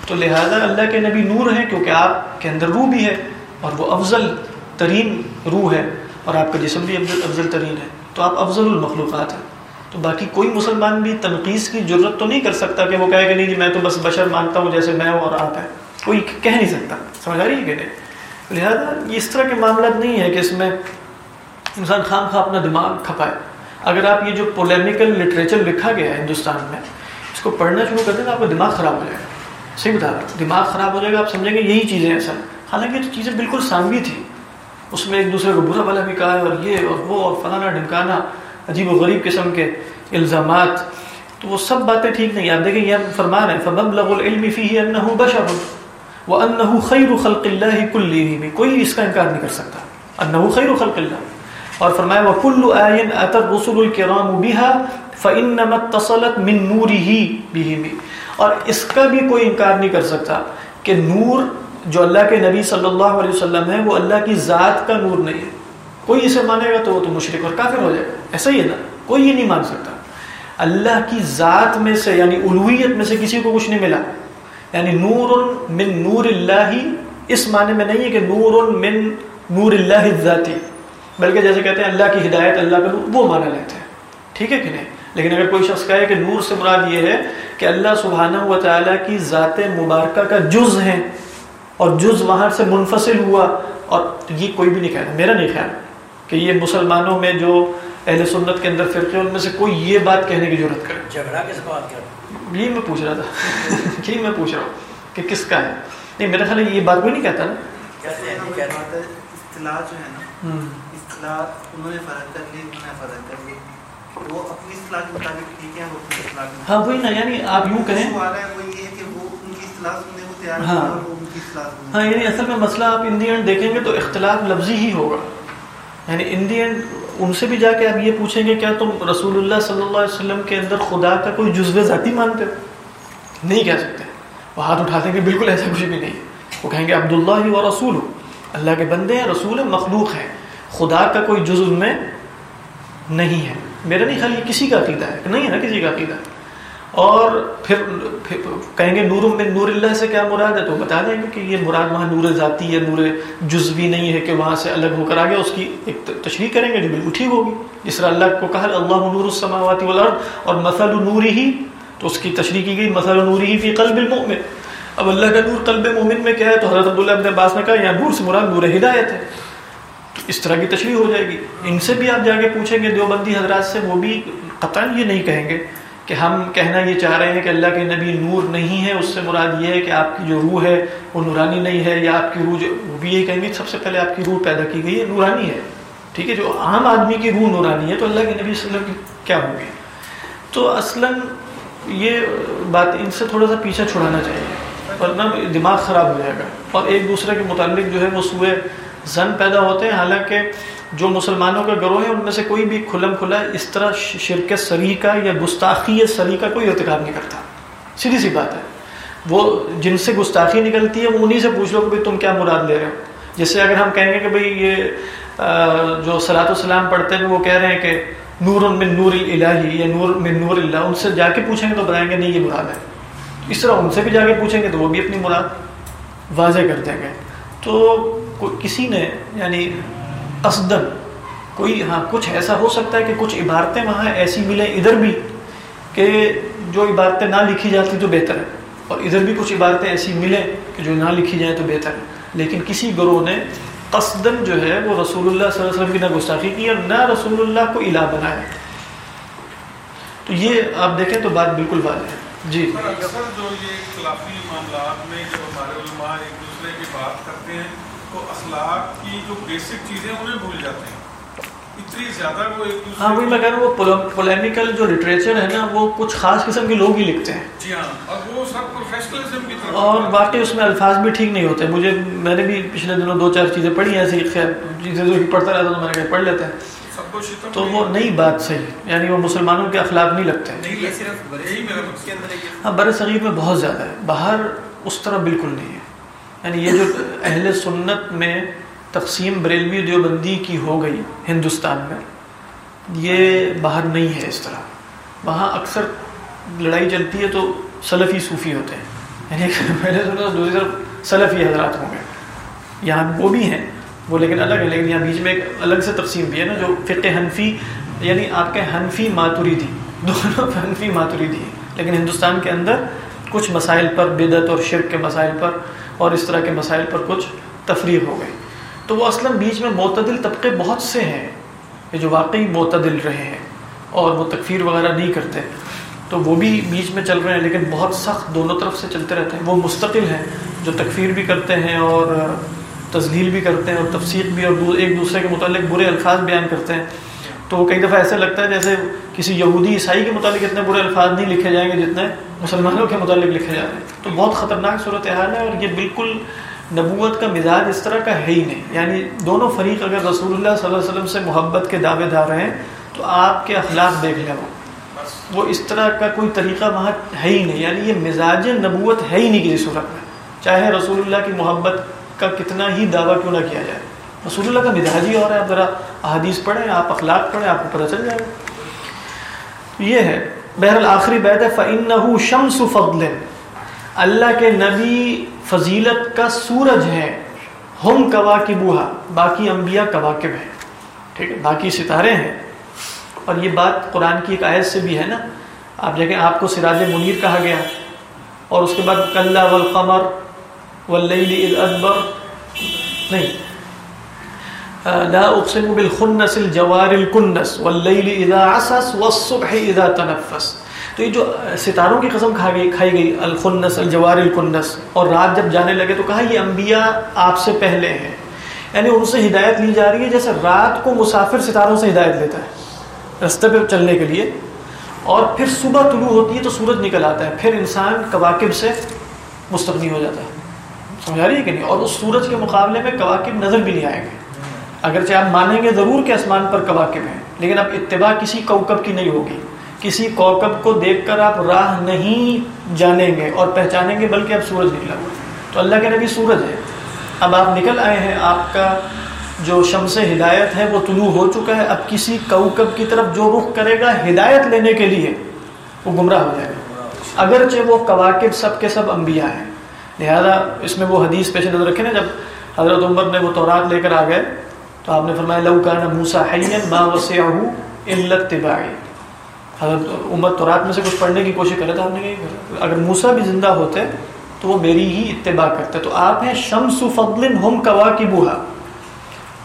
تو لہٰذا اللہ کے نبی نور ہیں کیونکہ آپ کے اندر روح بھی ہے اور وہ افضل ترین روح ہے اور آپ کا جسم بھی افضل افضل ترین ہے۔ تو آپ افضل المخلوقات ہیں۔ تو باقی کوئی مسلمان بھی تنقید کی ضرورت تو نہیں کر سکتا کہ وہ کہے کہ نہیں جی میں تو بس بشر مانتا ہوں جیسے میں ہوں اور آپ ہیں۔ کوئی کہہ نہیں سکتا۔ سمجھ آ رہی ہے کہ نہیں لہٰذا یہ اس طرح کے معاملات نہیں ہے کہ اس میں انسان خام خواہ اپنا دماغ کھپائے۔ اگر آپ یہ جو پولیمیکل لٹریچر لکھا گیا ہے ہندوستان میں، اس کو پڑھنا شروع کر دیں تو آپ کا دماغ خراب ہو جائے گا۔ صحیح بتا رہا دماغ خراب ہو جائے گا، آپ سمجھیں گے یہی چیزیں ہیں سر حالانکہ تو چیزیں بالکل سانوی تھی اس میں ایک دوسرے کو برا بلا بھی کہا ہے اور یہ اور وہ اور فلانا ڈھمکانا، عجیب و غریب قسم کے الزامات۔ تو وہ سب باتیں ٹھیک نہیں۔ آپ دیکھیں، یہ فرما رہے ہیں، فَمَبْلَغُ الْعِلْمِ فِيهِ أَنَّهُ بَشَرٌ۔ وَأَنَّهُ خَيْرُ خَلْقِ اللَّهِ كُلِّهِ کوئی اس کا انکار نہیں کر سکتا۔ أَنَّهُ خَيْرُ خَلْقِ اللَّهِ۔ اور فرمایا، وَكُلُّ آيٍ أَتَى الرُّسُلُ الْكِرَامُ بِهَا فَإِنَّمَا اتصلت مِن نُورِهِ بِهِ۔ اور اس کا بھی کوئی انکار نہیں کر سکتا کہ نور جو اللہ کے نبی صلی اللہ علیہ وسلم ہے، وہ اللہ کی ذات کا نور نہیں ہے۔ کوئی اسے مانے گا تو وہ تو مشرق اور کافر ہو جائے گا۔ ایسا ہی ہے نا۔ کوئی یہ نہیں مان سکتا۔ اللہ کی ذات میں سے یعنی الوحیت میں سے کسی کو کچھ نہیں ملا۔ یعنی نور من نور اللہ اس معنی میں نہیں ہے کہ نور من نور اللہ ذاتی بلکہ جیسے کہتے ہیں اللہ کی ہدایت، اللہ کا نور، وہ مانا لیتے ہیں۔ ٹھیک ہے کہ نہیں؟ لیکن اگر کوئی شخص کہے کہ نور سے مراد یہ ہے کہ اللہ سبحانہ و تعالیٰ کی ذات مبارکہ کا جز ہے اور جز وہاں سے منفصل ہوا، اور یہ کوئی بھی نہیں کہتا، میرا نہیں خیال کہ یہ مسلمانوں میں جو اہل سنت کے اندر فرقے ان میں سے کوئی یہ بات کہنے کی ضرورت کرے۔ جھگڑا کس بات کا یہی میں پوچھ رہا تھا یہی میں پوچھ رہا ہوں کہ کس کا ہے نہیں میرا خیال ہے یہ بات کوئی نہیں کہتا نا کہتے ہیں نہیں کہتے اصطلاح جو ہے نا ہوں اصطلاح انہوں نے فرق کر لی انہوں نے فرق کر لی وہ اپنی اصطلاح کے مطابق ٹھیک ہے وہ اپنی اصطلاح کے ہاں وہی نا یعنی آپ یوں کہیں سوال ہے وہ یہ ہے کہ وہ ان کی اصطلاح سننے کو تیار ہاں۔ ہاں یعنی اصل میں مسئلہ آپ ان دی اینڈ دیکھیں گے تو اختلاف لفظی ہی ہوگا۔ یعنی ان دی اینڈ ان سے بھی جا کے آپ یہ پوچھیں گے، کیا تم رسول اللہ صلی اللہ علیہ وسلم کے اندر خدا کا کوئی جزو ذاتی مانتے ہو؟ نہیں کہہ سکتے۔ وہ ہاتھ اٹھاتے ہیں کہ بالکل ایسا کچھ بھی نہیں۔ وہ کہیں گے، عبداللہ ہی و رسول ہو اللہ کے بندے ہیں، رسول مخلوق ہے خدا کا کوئی جزو میں نہیں ہے۔ میرا نہیں خیال یہ کسی کا عقیدہ ہے۔ نہیں ہے نا کسی کا عقیدہ۔ اور پھر, پھر کہیں گے نور من نور اللہ سے کیا مراد ہے؟ تو بتا دیں گے کہ یہ مراد وہاں نور ذاتی یا نور جزوی نہیں ہے کہ وہاں سے الگ ہو کر آ گیا اس کی ایک تشریح کریں گے جو بالکل ٹھیک ہوگی۔ جس طرح اللہ کو کہا اللہ نور السماوات والارض اور مثل نور ہی تو اس کی تشریح کی گئی مثل نور ہی فی قلب المؤمن۔ اب اللہ کا نور قلب مومن میں کیا ہے؟ تو حضرت عبداللہ ابن عباس نے کہا یہاں نور سے مراد نور ہدایت ہے۔ تو اس طرح کی تشریح ہو جائے گی۔ ان سے بھی آپ جا کے پوچھیں گے دیوبندی حضرات سے وہ بھی قطعا یہ نہیں کہیں گے۔ کہ ہم کہنا یہ چاہ رہے ہیں کہ اللہ کے نبی نور نہیں ہے، اس سے مراد یہ ہے کہ آپ کی جو روح ہے، وہ نورانی نہیں ہے، یا آپ کی روح جو وہ بھی یہی کہیں گے، سب سے پہلے آپ کی روح پیدا کی گئی ہے، نورانی ہے۔ ٹھیک ہے، جو عام آدمی کی روح نورانی ہے، تو اللہ کے نبی صلی اللہ علیہ وسلم کی کیا ہوگی تو اصلاً یہ بات ان سے تھوڑا سا پیچھا چھڑانا چاہیے، ورنہ دماغ خراب ہو جائے گا۔ اور ایک دوسرے کے متعلق جو ہے، وہ سوئے زن پیدا ہوتے ہیں، حالانکہ جو مسلمانوں کے گروہ ہیں ان میں سے کوئی بھی کھلم کھلا اس طرح شرک سری کا یا گستاخی سری کا کوئی ارتکاب نہیں کرتا۔ سیدھی سی بات ہے۔ وہ جن سے گستاخی نکلتی ہے وہ انہیں سے پوچھ لو کہ تم کیا مراد لے رہے ہو؟ جیسے اگر ہم کہیں گے کہ بھئی یہ جو صلاۃ السلام پڑھتے ہیں، وہ کہہ رہے ہیں کہ نور من نور الہی یا نور من نور اللہ، ان سے جا کے پوچھیں گے تو بتائیں گے نہیں، یہ مراد ہے۔ اس طرح ان سے بھی جا کے پوچھیں گے تو وہ بھی اپنی مراد واضح کر دیں گے۔ تو کسی نے یعنی قصدن کوئی ہاں کچھ ایسا ہو سکتا ہے کہ کچھ عبارتیں وہاں ایسی ملیں ادھر بھی کہ جو عبارتیں نہ لکھی جاتی تو بہتر ہے۔ اور ادھر بھی کچھ عبارتیں ایسی ملیں کہ جو نہ لکھی جائیں تو بہتر ہے۔ لیکن کسی گروہ نے قصدن جو ہے وہ رسول اللہ صلی اللہ علیہ وسلم کی نہ گستاخی کی اور نہ رسول اللہ کو الہ بنایا۔ تو یہ آپ دیکھیں تو بات بالکل واضح ہے۔ جی۔ اکثر جو یہ اختلافی معاملات میں جب ہمارے علماء ایک دوسرے کی بات کرتے ہیں تو اخلاق کی جو بیسک چیزیں انہیں بھول جاتے ہیں۔ اتنی زیادہ وہ ایک دوسرے ہاں وہی میں کہہ رہا ہوں وہ پولیمیکل جو لٹریچر ہے نا وہ کچھ خاص قسم کے لوگ ہی لکھتے ہیں۔ جی ہاں اور وہ سب پروفیشنلزم کی طرف۔ اور واقعی اس میں الفاظ بھی ٹھیک نہیں ہوتے۔ مجھے میں نے بھی پچھلے دنوں دو چار چیزیں پڑھی ایسی خیر چیزیں جو پڑھتا رہتا تو میں نے کہا پڑھ لیتے ہیں۔ تو وہ نئی بات صحیح۔ یعنی وہ مسلمانوں کے اخلاق نہیں لگتے۔ ہیں ہاں بر صغیر میں بہت زیادہ ہے۔ باہر اس طرح بالکل نہیں ہے۔ یعنی یہ جو اہل سنت میں تقسیم بریلوی دیوبندی کی ہو گئی ہندوستان میں، یہ باہر نہیں ہے اس طرح۔ وہاں اکثر لڑائی چلتی ہے تو سلفی صوفی ہوتے ہیں۔ یعنی میں نے سنا دوسری طرف سلفی حضرات ہوں گے۔ یہاں وہ بھی ہیں، وہ لیکن الگ ہے لیکن یہاں بیچ میں ایک الگ سے تقسیم بھی ہے نا، جو فقہ حنفی یعنی آپ کے حنفی ماتوریدی دونوں حنفی ماتوریدی ہیں۔ لیکن ہندوستان کے اندر کچھ مسائل پر بدعت اور شرک کے مسائل پر اور اس طرح کے مسائل پر کچھ تفریح ہو گئی۔ تو وہ اصلا بیچ میں معتدل طبقے بہت سے ہیں کہ جو واقعی معتدل رہے ہیں اور وہ تکفیر وغیرہ نہیں کرتے۔ تو وہ بھی بیچ میں چل رہے ہیں، لیکن بہت سخت دونوں طرف سے چلتے رہتے ہیں۔ وہ مستقل ہیں، جو تکفیر بھی کرتے ہیں اور تزلیل بھی کرتے ہیں اور تفسیق بھی اور ایک دوسرے کے متعلق برے الفاظ بیان کرتے ہیں۔ تو کئی دفعہ ایسا لگتا ہے جیسے کسی یہودی عیسائی کے متعلق اتنے برے الفاظ نہیں لکھے جائیں گے جتنے مسلمانوں کے متعلق لکھے جا رہے ہیں تو بہت خطرناک صورت حال ہے اور یہ بالکل نبوت کا مزاج اس طرح کا ہے ہی نہیں۔ یعنی دونوں فریق اگر رسول اللہ صلی اللہ علیہ وسلم سے محبت کے دعوے دار ہیں تو آپ کے اخلاق دیکھ لیں وہ۔ وہ اس طرح کا کوئی طریقہ وہاں ہے ہی نہیں۔ یعنی یہ مزاج نبوت ہے ہی نہیں کسی صورت میں۔ چاہے رسول اللہ کی محبت کا کتنا ہی دعویٰ کیوں نہ کیا جائے۔ رسول اللہ کا مزاج ہی اور ہے آپ ذرا احادیث پڑھیں، آپ اخلاق پڑھیں، آپ کو پتہ چل جائے۔ گا یہ ہے بہرحال آخری بیت ہے، فَإِنَّهُ شَمْسُ فَضْلٍ۔ اللہ کے نبی فضیلت کا سورج ہے۔ ہم کواکبوہا، باقی انبیاء کواکب ہیں۔ ٹھیک ہے، باقی ستارے ہیں۔ اور یہ بات قرآن کی ایک آیت سے بھی ہے نا۔ آپ دیکھیں، آپ کو سراج منیر کہا گیا۔ اور اس کے بعد کلّا والقمر واللیل ادبر۔ نہیں لا اقسم بالخنس الجوار الکنس واللیل اذا عسس والصبح اذا تنفس. تو یہ جو ستاروں کی قسم کھا گئی کھائی گئی، الخنس، الجوار الکنس اور رات جب جانے لگے تو کہا یہ انبیاء آپ سے پہلے ہیں۔ یعنی ان سے ہدایت لی جا رہی ہے جیسے رات کو مسافر ستاروں سے ہدایت لیتا ہے رستے پہ چلنے کے لیے، اور پھر صبح طلوع ہوتی ہے تو سورج نکل آتا ہے، پھر انسان کواکب سے مستغنی ہو جاتا ہے۔ سمجھا رہی ہے کہ نہیں؟ اور اس سورج کے مقابلے میں کواکب نظر بھی نہیں آئیں گے۔ اگرچہ آپ مانیں گے ضرور کہ آسمان پر کواکب ہیں، لیکن اب اتباع کسی کوکب کی نہیں ہوگی۔ کسی کوکب کو دیکھ کر آپ راہ نہیں جانیں گے اور پہچانیں گے بلکہ اب سورج نکلا ہوا تو اللہ کے نبی سورج ہے۔ اب آپ نکل آئے ہیں، آپ کا جو شمس ہدایت ہے وہ طلوع ہو چکا ہے۔ اب کسی کوکب کی طرف جو رخ کرے گا ہدایت لینے کے لیے وہ گمراہ ہو جائے گا۔ اگرچہ وہ کواکب سب کے سب انبیاء ہیں، لہذا اس میں وہ حدیث پیش نظر رکھے نا، جب حضرت عمر نے وہ تورات لے کر آ گئے۔ تو آپ نے فرمایا، لو کان موسا حین ما وسعه الا اتباعی۔ حضرت میں سے کچھ پڑھنے کی کوشش کرے تو آپ نے اگر موسا بھی زندہ ہوتے تو وہ میری ہی اتباع کرتے۔ تو آپ ہیں شمس فضل ہم کواکبها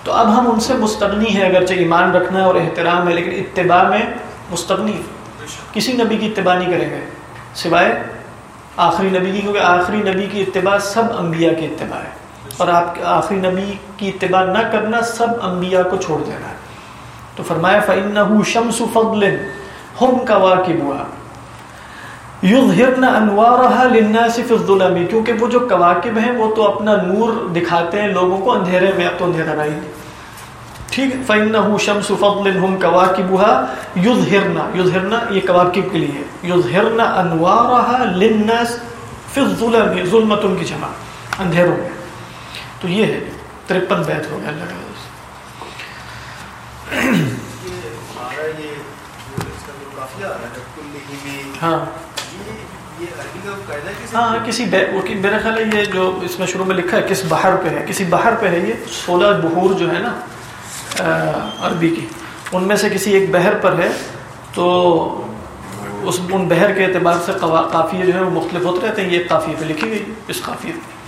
تو اب ہم ان سے مستغنی ہیں، اگرچہ ایمان رکھنا ہے اور احترام ہے، لیکن اتباع میں مستغنی۔ کسی نبی کی اتباع نہیں کریں گے، سوائے آخری نبی کی، کیونکہ آخری نبی کی اتباع سب انبیاء کی اتباع ہے۔ اور آپ کے آخری نبی کی اتباع نہ کرنا، سب انبیاء کو چھوڑ دینا ہے۔ تو فرمایا، فَإِنَّهُ شَمْسُ فَضْلٍ هُمْ كَوَاكِبُهَا يُظْهِرْنَ أَنْوَارَهَا لِلنَّاسِ فِي الظُّلَمِ۔ کیونکہ وہ جو کواکب ہیں، وہ تو اپنا نور دکھاتے ہیں لوگوں کو، اندھیرے میں اب تو اندھیرا رہی ٹھیک ہے، فَإِنَّهُ شَمْسُ فَضْلٍ هُمْ كَوَاكِبُهَا يُظْهِرْنَ يُظْهِرْنَ یہ کواکب کے لیے۔ يُظْهِرْنَ أَنْوَارَهَا لِلنَّاسِ فِي الظُّلَمِ۔ کی جمع، اندھیروں میں۔ تو یہ ہے ترپن بیت ہو گیا اللہ کا ہاں۔ ہاں کسی میرا خیال ہے یہ جو اس میں شروع میں لکھا ہے کس بحر پہ ہے۔ کسی بحر پہ ہے یہ سولہ بحور جو ہے نا عربی کی۔ ان میں سے کسی ایک بحر پر ہے تو اس ان بحر کے اعتبار سے قافیے جو ہے وہ مختلف ہوتے رہتے ہیں یہ قافیے پہ لکھی گئی اس قافیے پہ۔